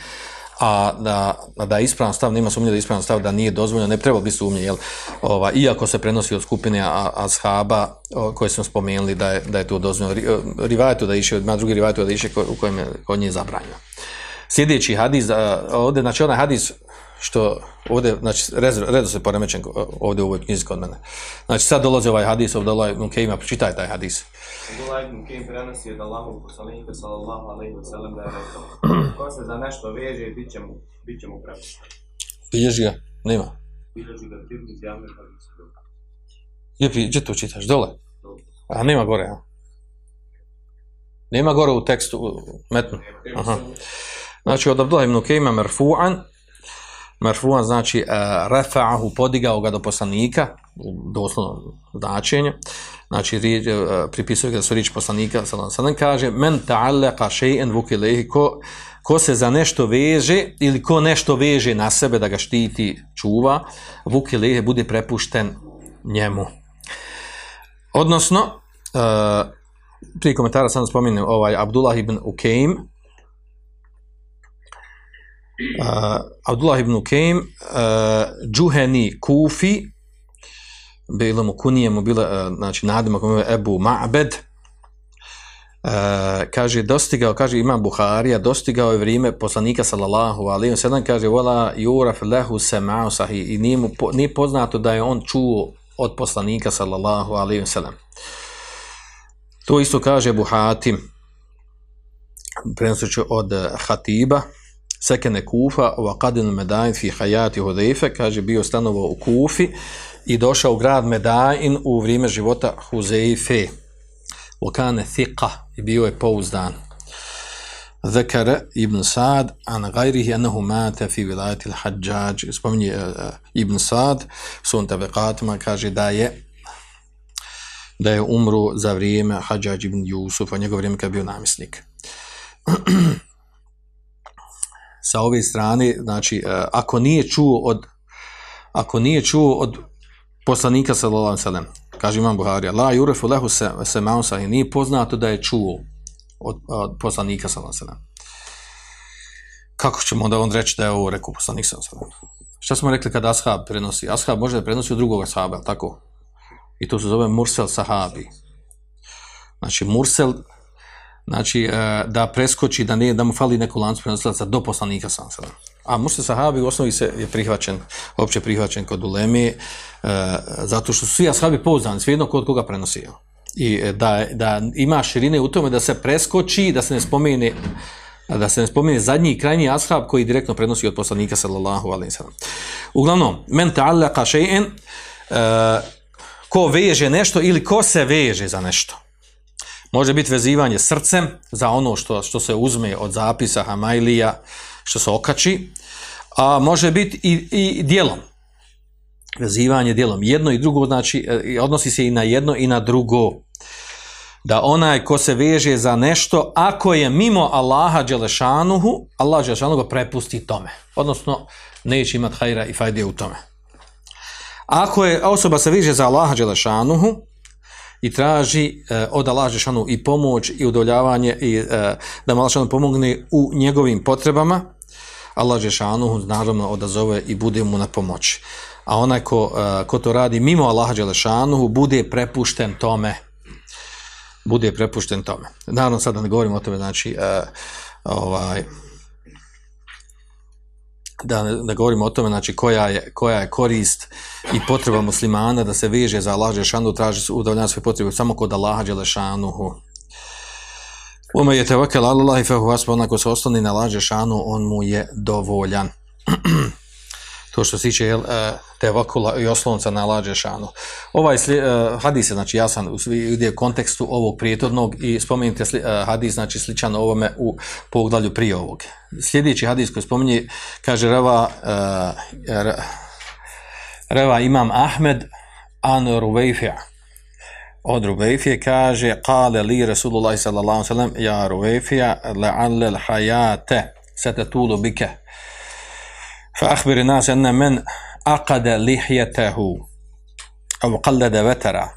a da, da je ispravan stav, nema sumnje da je ispravan stav da nije dozvoljeno, ne treba biti sumnje, jel, ova, iako se prenosi od skupine ashaba koje smo spomenuli da je, da je to dozvoljeno, rivajtu da iše, ima drugi rivajtu da iše u kojem je nje zabranjeno. Sljedeći hadis, ovdje, znači onaj hadis što ovdje, znači, redo se poremećen ovdje u ovoj knjizi kod mene. Znači, sad dolazi ovaj hadis, ovdje ok, ima, pročitaj taj hadis. Ibn Kim prenosi od Allahov poslanika sallallahu alejhi ve sellem da je rekao: Ko se za nešto veže, bit će mu, bit će mu prepušten. Bilježi ga, nema. Bilježi ga Tirmiz javne hadise. Gdje, gdje to čitaš? Dole? A nema gore, a? Nema gore u tekstu, u metnu. Aha. Znači, od Abdullah ibn Kejma merfu'an, merfu'an znači uh, rafa'ahu, podigao ga do poslanika, u doslovnom značenju, znači uh, pripisuje ga da su riječi poslanika, sallam kaže, men ta'allaka še'en vukilehi, ko, ko se za nešto veže, ili ko nešto veže na sebe da ga štiti, čuva, vukilehi bude prepušten njemu. Odnosno, uh, prije komentara sam spominjem ovaj Abdullah ibn Ukeim, Abdullah ibn Ukeim, uh, Džuheni Kufi, bilo mu kunije mu bilo, uh, znači nadima mu je Ebu Ma'bed, uh, kaže, dostigao, kaže Imam Buharija, dostigao je vrijeme poslanika sallallahu alaihi wa sallam, kaže, vola juraf lehu sema'u sahi, i nije, mu, nije poznato da je on čuo od poslanika sallallahu alaihi wa sallam. To isto kaže Abu Hatim, prenosući od Hatiba, sekene Kufa, wa qadin Medain fi hayati Hudeife, kaže bio stanovao u Kufi i došao u grad Medain u vrijeme života Huzeife. Wa kane thiqa i bio je pouzdan. Zekar ibn Sad an gajrihi anahu mata fi vilajati l-Hajjaj. Spominje eh, eh, ibn Sad, sun tabekatima, kaže da je da je umru za vrijeme Hadžađ ibn Jusufa, njegov vrijeme kad je bio namjesnik. Sa ove strane, znači, ako nije čuo od ako nije čuo od poslanika sallallahu alejhi ve kaže imam Buharija, la yurefu lahu se se mausa i nije poznato da je čuo od, od poslanika sallallahu alejhi Kako ćemo da on reći da je ovo rekao poslanik sallallahu Šta smo rekli kada ashab prenosi? Ashab može da prenosi od drugog ashaba, tako? I to se zove mursel sahabi. Znači, mursel, znači, da preskoči, da, ne, da mu fali neku lancu prenosilaca do poslanika sam. A mursel sahabi u osnovi se je prihvaćen, opće prihvaćen kod uleme, zato što su svi ashabi pouzdani, svijedno kod koga prenosio. I da, da ima širine u tome da se preskoči, da se ne spomene da se ne spominje zadnji i krajnji ashab koji direktno prenosi od poslanika sallallahu alaihi sallam. Uglavnom, men ta'allaka shay'in, e, ko veže nešto ili ko se veže za nešto. Može biti vezivanje srcem za ono što, što se uzme od zapisa Hamailija, što se okači, a može biti i, i dijelom. Vezivanje dijelom. Jedno i drugo znači, e, odnosi se i na jedno i na drugo. Da onaj ko se veže za nešto, ako je mimo Allaha Đelešanuhu, Allah Đelešanuhu ga prepusti tome. Odnosno, neće imati hajra i fajde u tome. Ako je osoba se veže za Allaha Đelešanuhu, i traži e, od Đelešanuhu i pomoć i udoljavanje i e, da mu Allah pomogne u njegovim potrebama, Allah naravno odazove i bude mu na pomoć. A onaj ko, e, ko to radi mimo Allaha bude prepušten tome. Bude prepušten tome. Naravno sada ne govorimo o tome, znači e, ovaj, da da govorimo o tome znači koja je, koja je korist i potreba muslimana da se veže za Allah Đelešanu, traži udovoljavanje svoje potrebe samo kod Allaha Đelešanuhu. Ume je tevakel Allah i fehu vaspa, onako se osloni na Allah Đelešanu, on mu je dovoljan. to što se tiče jel, e, tevakula i oslonca na Allah Đelešanu. Ovaj sli, uh, hadis je znači jasan u gdje kontekstu ovog prijetodnog i spomenite sli, uh, hadis znači sličan ovome u poglavlju prije ovog. Sljedeći hadis koji spominje kaže Reva, Reva Imam Ahmed an Ruvejfija od Ruvejfije kaže kale li Rasulullah sallallahu sallam ja Ruvejfija la'alle l'hajate setetulu bike fa ahbiri nas enne men أقد لحيته أو قلد وترا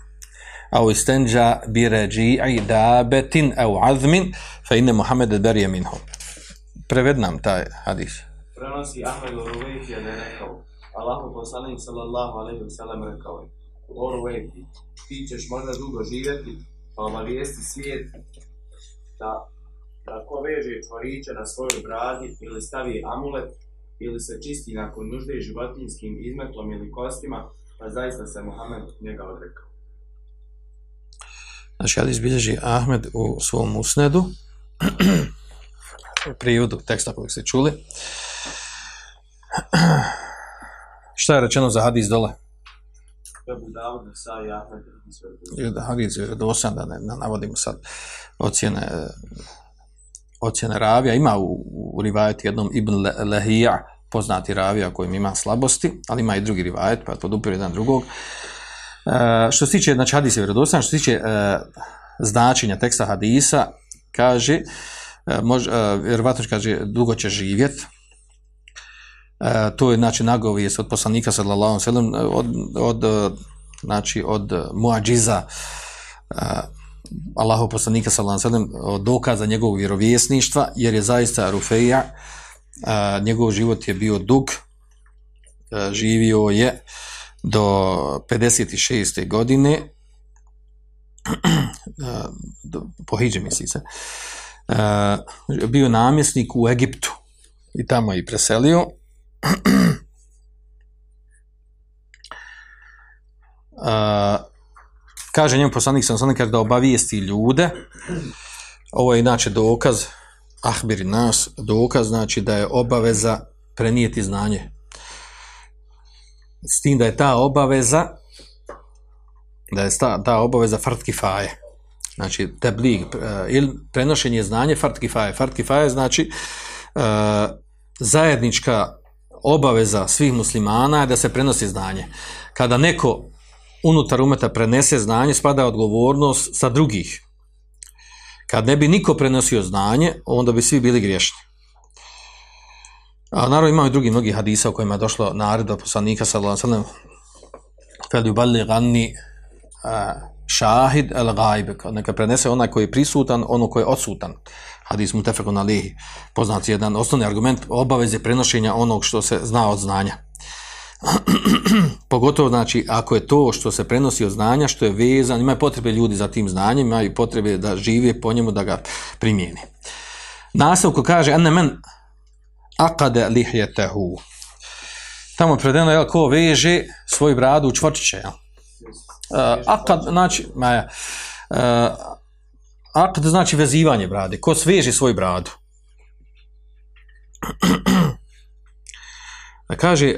أو استنجى برجيع دابة أو عظم فإن محمد البري منهم Preved nam taj hadis. Prenosi Ahmed Uruvejfija da je rekao, Allahu poslanik sallallahu alaihi wa sallam rekao je, o Uruvejfi, ti ćeš možda dugo živjeti, pa obavijesti svijet da, da ko veže čvoriće na svojoj bradi ili stavi amulet, ili se čisti nakon nužde životinskim izmetom ili kostima, pa zaista se Muhammed njega odrekao. Znači, hadis bilježi Ahmed u svom usnedu, u prijevodu teksta kojeg ste čuli. Šta je rečeno za hadis dole? Hadis je dosan, da ne, ne navodimo sad ocjene ocjene ravija. Ima u, u rivajetu jednom Ibn Lehija, poznati ravija kojim ima slabosti, ali ima i drugi rivajet, pa podupire jedan drugog. E, što se tiče, znači hadis je vjerodostan, što se tiče e, značenja teksta hadisa, kaže, e, mož, e, vjerovatno kaže, dugo će živjet, e, to je, znači, nagovijest od poslanika, sallallahu sallam, od, od, znači, od muadžiza, e, Allahov poslanika sallallahu alejhi ve sellem dokaza njegovog vjerovjesništva jer je zaista Rufeja njegov život je bio dug živio je do 56. godine po misli se bio namjesnik u Egiptu i tamo je i preselio kaže njemu poslanik sam sam da obavijesti ljude. Ovo je inače dokaz ahbiri nas dokaz znači da je obaveza prenijeti znanje. S tim da je ta obaveza da je ta, ta obaveza fard kifaje. Znači teblig uh, ili prenošenje znanje fard kifaje. Fard kifaje znači uh, zajednička obaveza svih muslimana je da se prenosi znanje. Kada neko unutar umeta prenese znanje, spada odgovornost sa drugih. Kad ne bi niko prenosio znanje, onda bi svi bili griješni. A naravno imamo i drugi mnogi hadisa u kojima je došlo naredba poslanika sallallahu alejhi ve sellem shahid al-ghaib neka prenese onaj koji je prisutan ono koji je odsutan hadis mutafekun alihi poznati jedan osnovni argument obaveze prenošenja onog što se zna od znanja pogotovo znači ako je to što se prenosi od znanja, što je vezan, imaju potrebe ljudi za tim znanjem, imaju potrebe da žive po njemu, da ga primijeni. Nastavko kaže, ene men akade lihjetehu. Tamo predeno je ko veže svoj bradu u čvrčiće. Ja. Uh, akad, znači, maja, uh, akad znači vezivanje brade. Ko sveže svoj bradu. kaže e,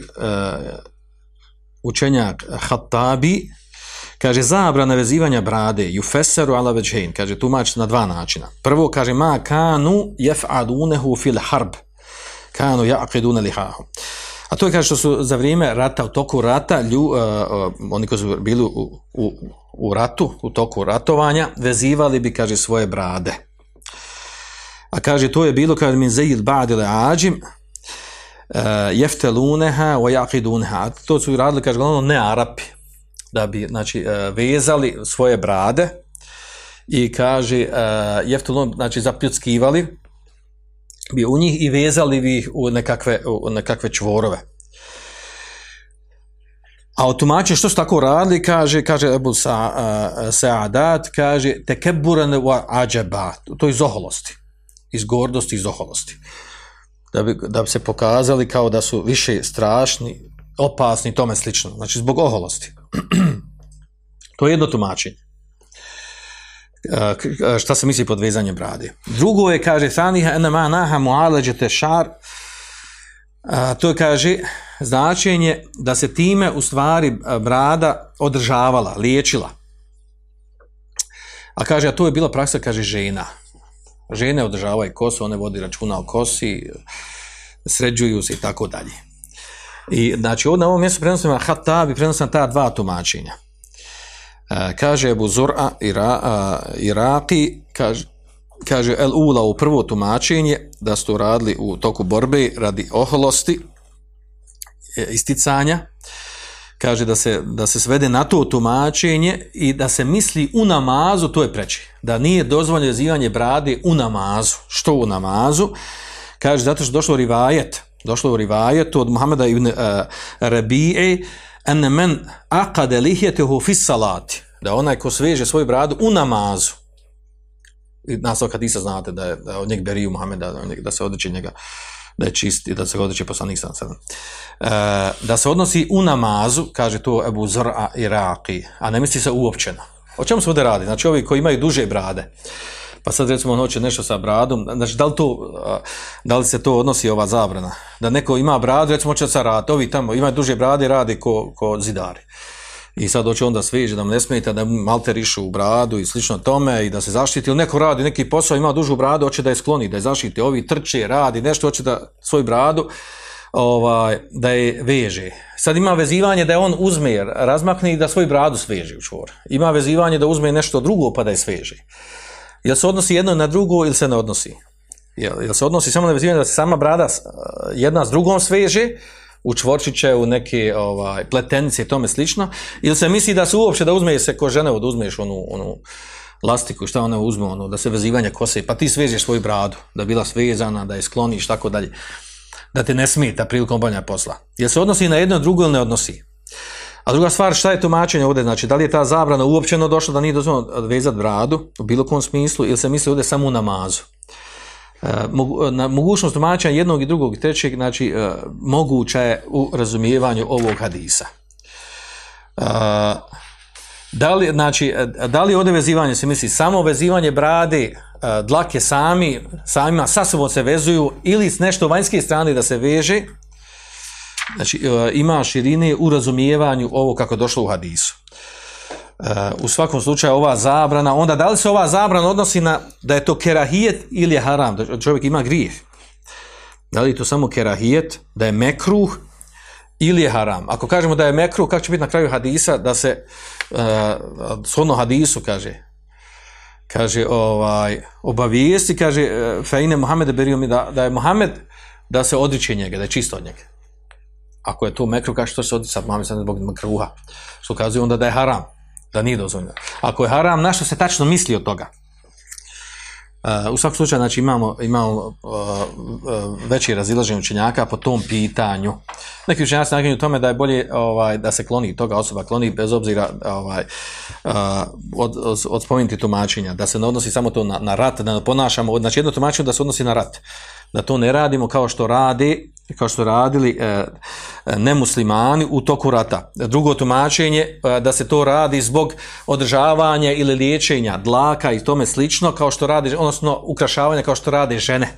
učenjak Hattabi, kaže zabrana vezivanja brade, jufeseru ala veđhein, kaže tumač na dva načina. Prvo kaže ma kanu jef'adunehu fil harb, kanu ja'qidune lihahu. A to je kaže što su za vrijeme rata, u toku rata, lju, uh, uh, oni koji su bili u, u, u ratu, u toku ratovanja, vezivali bi, kaže, svoje brade. A kaže, to je bilo, kaže, min zejil ba'dile ađim, jefteluneha wa jaqiduneha. To su radili, kaže, glavno ne Arapi, da bi, znači, uh, vezali svoje brade i kaže, uh, jeftelun, znači, zapljuckivali, bi u njih i vezali bi ih u nekakve, u nekakve čvorove. A otumači što su tako radili, kaže, kaže Ebu Sa, uh, Sa'adat, kaže, tekeburan wa ađeba, to je iz oholosti, iz gordosti iz oholosti. Da bi, da bi se pokazali kao da su više strašni, opasni, tome slično. Znači, zbog oholosti. to je jedno tumačenje šta se misli pod vezanje brade. Drugo je, kaže, Thaniha enama naha mualeđete šar, a, to je, kaže, značenje da se time u stvari brada održavala, liječila. A kaže, a to je bila praksa, kaže, žena. Žene održavaju kosu, one vodi računa o kosi, sređuju se i tako dalje. I, znači, ovdje na ovom mjestu prenosim Hatabi, prenosim ta dva tumačenja. kaže Ebu Zura Ira, Iraki, kaže, kaže El Ula u prvo tumačenje, da su radili u toku borbe radi oholosti, e, isticanja, kaže da se, da se svede na to tumačenje i da se misli u namazu, to je preći. Da nije dozvoljeno zivanje brade u namazu. Što u namazu? Kaže, zato što došlo rivajet, došlo u rivajetu od Muhameda ibn uh, Rabije, ene men akade lihjetehu fis salati, da onaj ko sveže svoju bradu u namazu, i nastav hadisa znate da je, da od njeg beriju Muhameda, da, da se odreći njega, da je čist da se odreći poslanik sam sedam. E, da se odnosi u namazu, kaže to Ebu Zra Iraki, a ne misli se uopćeno. O čemu se ovdje radi? Znači ovi koji imaju duže brade, pa sad recimo on hoće nešto sa bradom, znači da li, to, da li se to odnosi ova zabrana? Da neko ima bradu, recimo hoće sa rad, ovi tamo imaju duže brade radi ko, ko zidari. I sad hoće onda sveže da mu ne smeta da malterišu u bradu i slično tome i da se zaštiti. Ili neko radi neki posao, ima dužu bradu, hoće da je skloni, da je zaštiti. Ovi trče, radi nešto, hoće da svoju bradu ovaj, da je veže. Sad ima vezivanje da je on uzme, razmakne i da svoju bradu sveže u čvor. Ima vezivanje da uzme nešto drugo pa da je sveže. Jel se odnosi jedno na drugo ili se ne odnosi? Jel, jel se odnosi samo na vezivanje da se sama brada jedna s drugom sveže, u čvorčiće, u neke ovaj, pletenice i tome slično, ili se misli da se uopće da uzme se ko žene od uzmeš onu, onu lastiku, šta ona uzme, ono, da se vezivanje kose, pa ti svežeš svoju bradu, da bila svezana, da je skloniš, tako dalje, da te ne smeta prilikom obavljanja posla. Jel se odnosi na jedno drugo ili ne odnosi? A druga stvar, šta je tumačenje ovdje? Znači, da li je ta zabrana uopćeno došla da nije dozvoljeno vezati bradu u bilo kom smislu ili se misli ovdje samo u namazu? E, na mogućnost tumačenja jednog i drugog i trećeg, znači, e, moguća je u razumijevanju ovog hadisa. E, da li, znači, da li ovdje vezivanje se misli samo vezivanje brade, dlake sami, samima sa sobom se vezuju ili s nešto vanjske strane da se veže, znači ima širine u razumijevanju ovo kako došlo u hadisu. Uh, u svakom slučaju ova zabrana, onda da li se ova zabrana odnosi na da je to kerahijet ili je haram, da čovjek ima grijeh? Da li je to samo kerahijet, da je mekruh ili je haram? Ako kažemo da je mekruh, kako će biti na kraju hadisa da se, uh, shodno hadisu kaže, kaže ovaj, obavijesti, kaže uh, Fejne Mohamede berio mi da, da je Mohamed da se odriče njega, da je čisto od njega. Ako je to mekruh, kaže što se odriče, sad Mohamed sad zbog mekruha, što kazuje onda da je haram da nije dozvoljeno. Ako je haram, na što se tačno misli od toga? Uh, u svakom slučaju, znači, imamo, imamo uh, uh, veći razilaženje učenjaka po tom pitanju. Neki učenjaci naginju u tome da je bolje ovaj, da se kloni toga osoba, kloni bez obzira ovaj, od, od, od spomenuti tumačenja, da se ne odnosi samo to na, na rat, da ne ponašamo, znači jedno tumačenje da se odnosi na rat, da to ne radimo kao što radi kao što radili e, nemuslimani u toku rata. Drugo tumačenje e, da se to radi zbog održavanja ili liječenja dlaka i tome slično kao što radi, odnosno ukrašavanja kao što rade žene.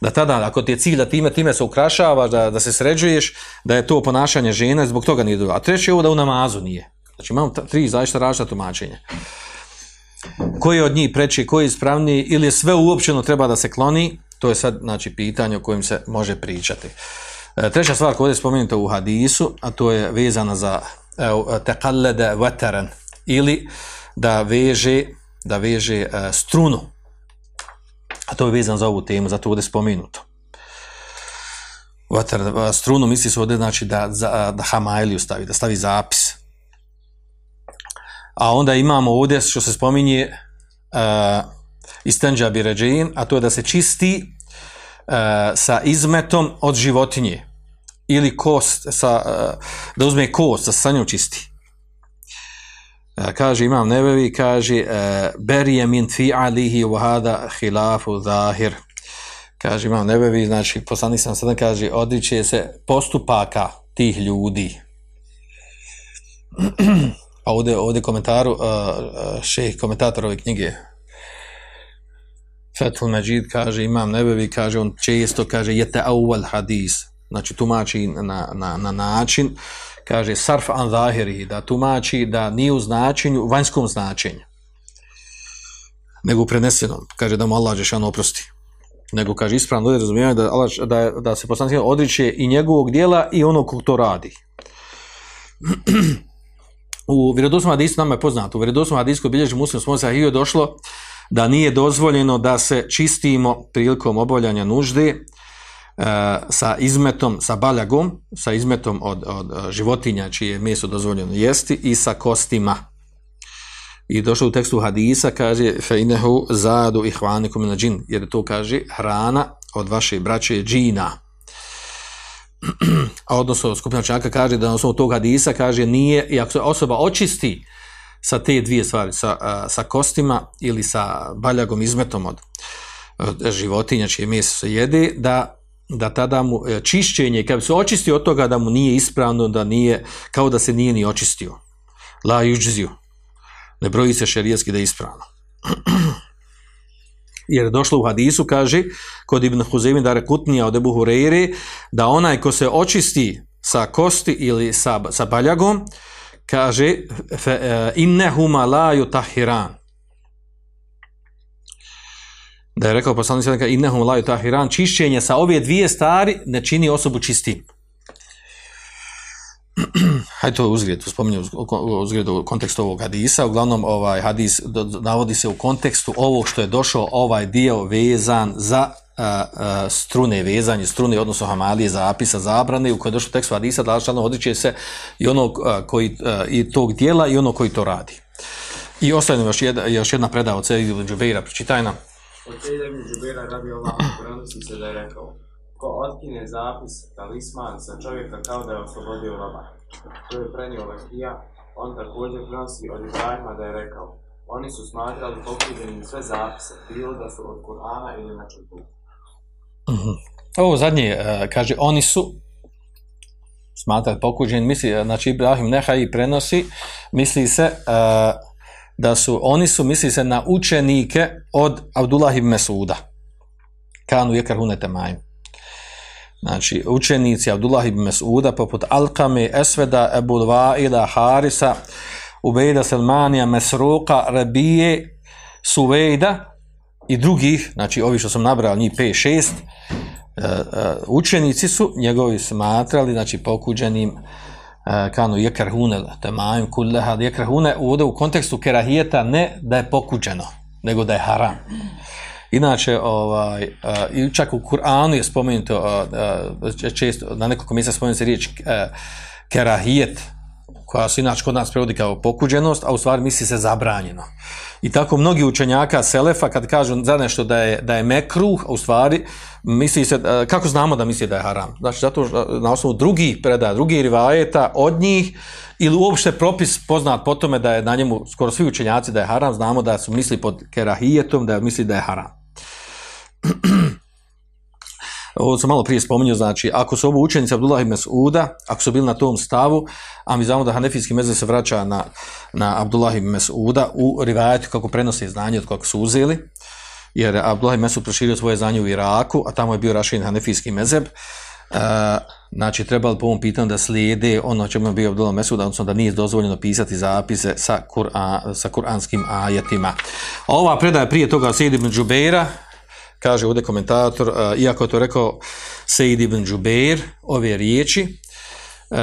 da tada, ako ti je cilj da time, time se ukrašavaš, da, da se sređuješ, da je to ponašanje žena, zbog toga nije dobro. A treće je ovo da u namazu nije. Znači imamo tri zaista različita tumačenja. Koji od njih preći, koji je ispravniji ili sve uopćeno treba da se kloni, to je sad znači, pitanje o kojem se može pričati. E, treća stvar koja je spomenuta u hadisu, a to je vezana za tekallede veteran ili da veže, da veže e, strunu. A to je vezano za ovu temu, zato ovdje je spomenuto. Vatar, a, strunu misli se ovdje znači da, da hamailiju stavi, da stavi zapis. A onda imamo ovdje što se spominje uh, istenđa biređin, a to je da se čisti sa izmetom od životinje ili kost sa, uh, da uzme kost, sa njom čisti. Uh, kaže imam nebevi, kaže berije min fi'alihi wa hada hilafu zahir. Kaže imam nebevi, znači poslanik sam sada kaže odriče se postupaka tih ljudi. A ovdje, ovdje komentaru, šeh komentator ove knjige, Fethul Međid kaže, imam nebevi, kaže, on često kaže, jete awal hadis, znači tumači na, na, na način, kaže, sarf an zahiri, da tumači da nije u značenju, vanjskom značenju, nego u prenesenom, kaže da mu Allah Žešan oprosti. Nego, kaže, ispravno ovdje razumijevanje da, Allah, da, da se poslanik odriče i njegovog dijela i onog kog to radi. U vjerodostojnom hadisu nama je poznato, u vjerodostojnom hadisu bilježi muslim svoj sahiju je došlo da nije dozvoljeno da se čistimo prilikom obavljanja nužde e, sa izmetom, sa baljagom, sa izmetom od, od e, životinja čije je meso dozvoljeno jesti i sa kostima. I došlo u tekstu hadisa, kaže feinehu zadu ihvanikum na džin, jer to kaže hrana od vaše braće džina a odnosno skupina čanka kaže da na osnovu tog hadisa kaže nije, i ako se osoba očisti sa te dvije stvari, sa, sa kostima ili sa baljagom izmetom od, od životinja čije meso se jede, da, da tada mu e, čišćenje, kad bi se očistio od toga da mu nije ispravno, da nije, kao da se nije ni očistio. La juđziju. Ne broji se šerijetski da je ispravno. jer je došlo u hadisu, kaže, kod Ibn Huzeymi da rekutnija od Ebu Hureyre, da onaj ko se očisti sa kosti ili sa, sa baljagom, kaže, uh, innehuma la yutahiran. Da je rekao poslanik sallallahu alejhi ve sellem innehum la yutahiran, čišćenje sa ove dvije stvari ne čini osobu čistim. Hajde to uzgled, spominje uzgled u kontekstu ovog hadisa, uglavnom ovaj hadis navodi se u kontekstu ovog što je došao ovaj dio vezan za strune vezanje, strune odnosno hamalije zapisa zabrane u kojoj je došao tekst hadisa da šalno odriče se i onog a, koji i tog dijela i ono koji to radi. I ostaje još jedna, još jedna predaja od ibn Džubeira, pročitaj nam. Od Sejda ibn Džubera radi Allah, prenosi se da je rekao ko otkine zapis, talisman sa čovjeka kao da je oslobodio roba. To je prenio Lekija, on također prenosi od Ibrahima da je rekao oni su smatrali pokrivenim sve zapise, bilo da su od Kur'ana ili na čutu. -hmm. Ovo zadnje, uh, kaže, oni su smatrali pokuđeni, misli, znači Ibrahim Nehaj prenosi, misli se uh, da su, oni su, misli se na učenike od Abdullah ibn Mesuda. Kanu je karhunete majim. Znači, učenici Abdullah ibn Mesuda, poput Alkame, Esveda, Ebu Vaila, Harisa, Ubejda, Selmanija, Mesruka, Rabije, Suvejda i drugih, znači ovi što sam nabrao, njih 5-6, učenici su njegovi smatrali, znači pokuđenim kanu jekrhune temajim kulleha jekrhune ovdje u kontekstu kerahijeta ne da je pokuđeno nego da je haram. Inače ovaj čak u Kur'anu je spomenuto često na nekoliko mjesta spomenuto se riječ kerahijet koja se inače kod nas prevodi kao pokuđenost, a u stvari misli se zabranjeno. I tako mnogi učenjaka Selefa kad kažu za nešto da je, da je mekruh, a u stvari misli se, kako znamo da misli da je haram? Znači, zato na osnovu drugih predaja, drugih rivajeta od njih, ili uopšte propis poznat po tome da je na njemu skoro svi učenjaci da je haram, znamo da su misli pod kerahijetom, da misli da je haram. ovo sam malo prije spominjao, znači, ako su ovo učenici Abdullah ibn Mas'uda, ako su bili na tom stavu, a mi znamo da Hanefijski mezir se vraća na, na Abdullah ibn Mas'uda u rivajetu kako prenose znanje od kako su uzeli, jer Abdullah Mesud proširio svoje znanje u Iraku, a tamo je bio rašin hanefijski mezeb, Uh, znači trebali po ovom pitanju da slijede ono čemu je bio Abdullah Mesud, odnosno da nije dozvoljeno pisati zapise sa, Kur'an, sa kuranskim ajetima. A ova predaja prije toga Sejid ibn Džubeira, kaže ovdje komentator, uh, iako je to rekao Sejid ibn Džubeir, ove riječi, uh,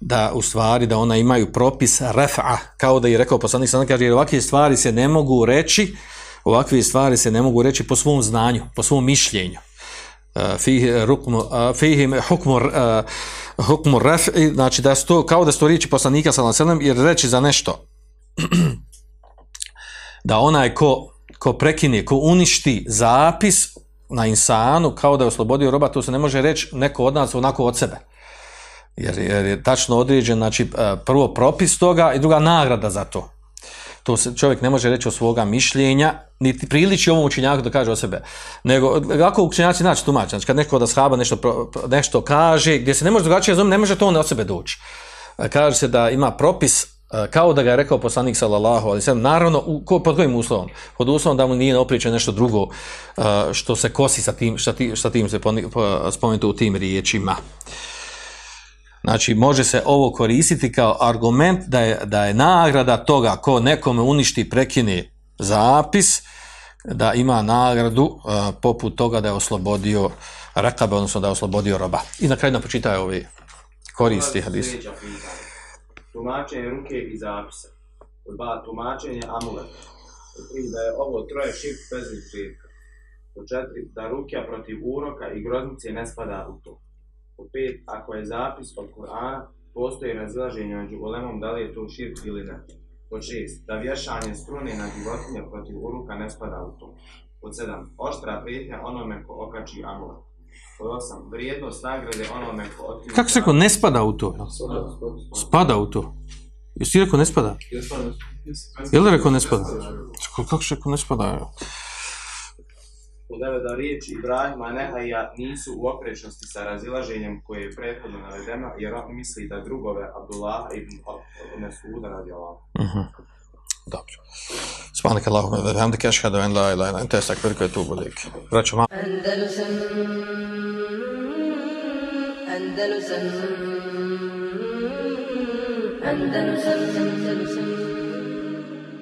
da u stvari da ona imaju propis refa, kao da je rekao poslanik sam kaže jer ovakve stvari se ne mogu reći, ovakve stvari se ne mogu reći po svom znanju, po svom mišljenju. Fihi rukmu, fihi hukmu, ref, znači da sto, kao da sto riječi poslanika alejhi jer reći za nešto da onaj ko, ko prekine, ko uništi zapis na insanu kao da je oslobodio roba, to se ne može reći neko od nas onako od sebe jer, jer je tačno određen znači, prvo propis toga i druga nagrada za to. To se čovjek ne može reći o svoga mišljenja, niti priliči ovom učenjaku da kaže o sebe. Nego, kako učenjaci znači tumači, znači kad neko od ashaba nešto, nešto kaže, gdje se ne može drugačije razumjeti, ne može to on od sebe doći. Kaže se da ima propis kao da ga je rekao poslanik sallallahu ve sellem naravno u, ko, pod kojim uslovom pod uslovom da mu nije opriče nešto drugo što se kosi sa tim šta, ti, šta tim se spomenuto u tim riječima Znači, može se ovo koristiti kao argument da je, da je nagrada toga ko nekome uništi prekine zapis, da ima nagradu uh, poput toga da je oslobodio rakabe, odnosno da je oslobodio roba. I na kraju nam počitaju ovi koristi hadis. Tumačenje ruke i zapisa. Dva, tumačenje amuleta. Tri, da je ovo troje šip bez učetka. četiri, da rukja protiv uroka i groznice ne spada u to. Po pet, ako je zapis od Kur'ana, postoji razilaženje među ulemom da li je to širk ili ne. Po šest, da vješanje strune na životinje protiv uruka ne spada u to. Pod sedam, oštra prijetnja onome ko okači amulet. Vrijednost nagrade onome ko otkriva... Kako se rekao, ne spada u to? Spada u to. Jesi ti rekao ne spada? Je li rekao ne spada? Kako se rekao ne spada? u da riječ Ibrahima Nehaja nisu u oprečnosti sa razilaženjem koje je prethodno navedeno, jer on misli da drugove Abdullah ibn Mesuda radi Allah. Uh -huh. Dobro. سبحانك اللهم وبحمدك أشهد أن لا إله إلا أنت أستغفرك وأتوب إليك. Braćo ma. Andalusam Andalusam Andalusam Andalusam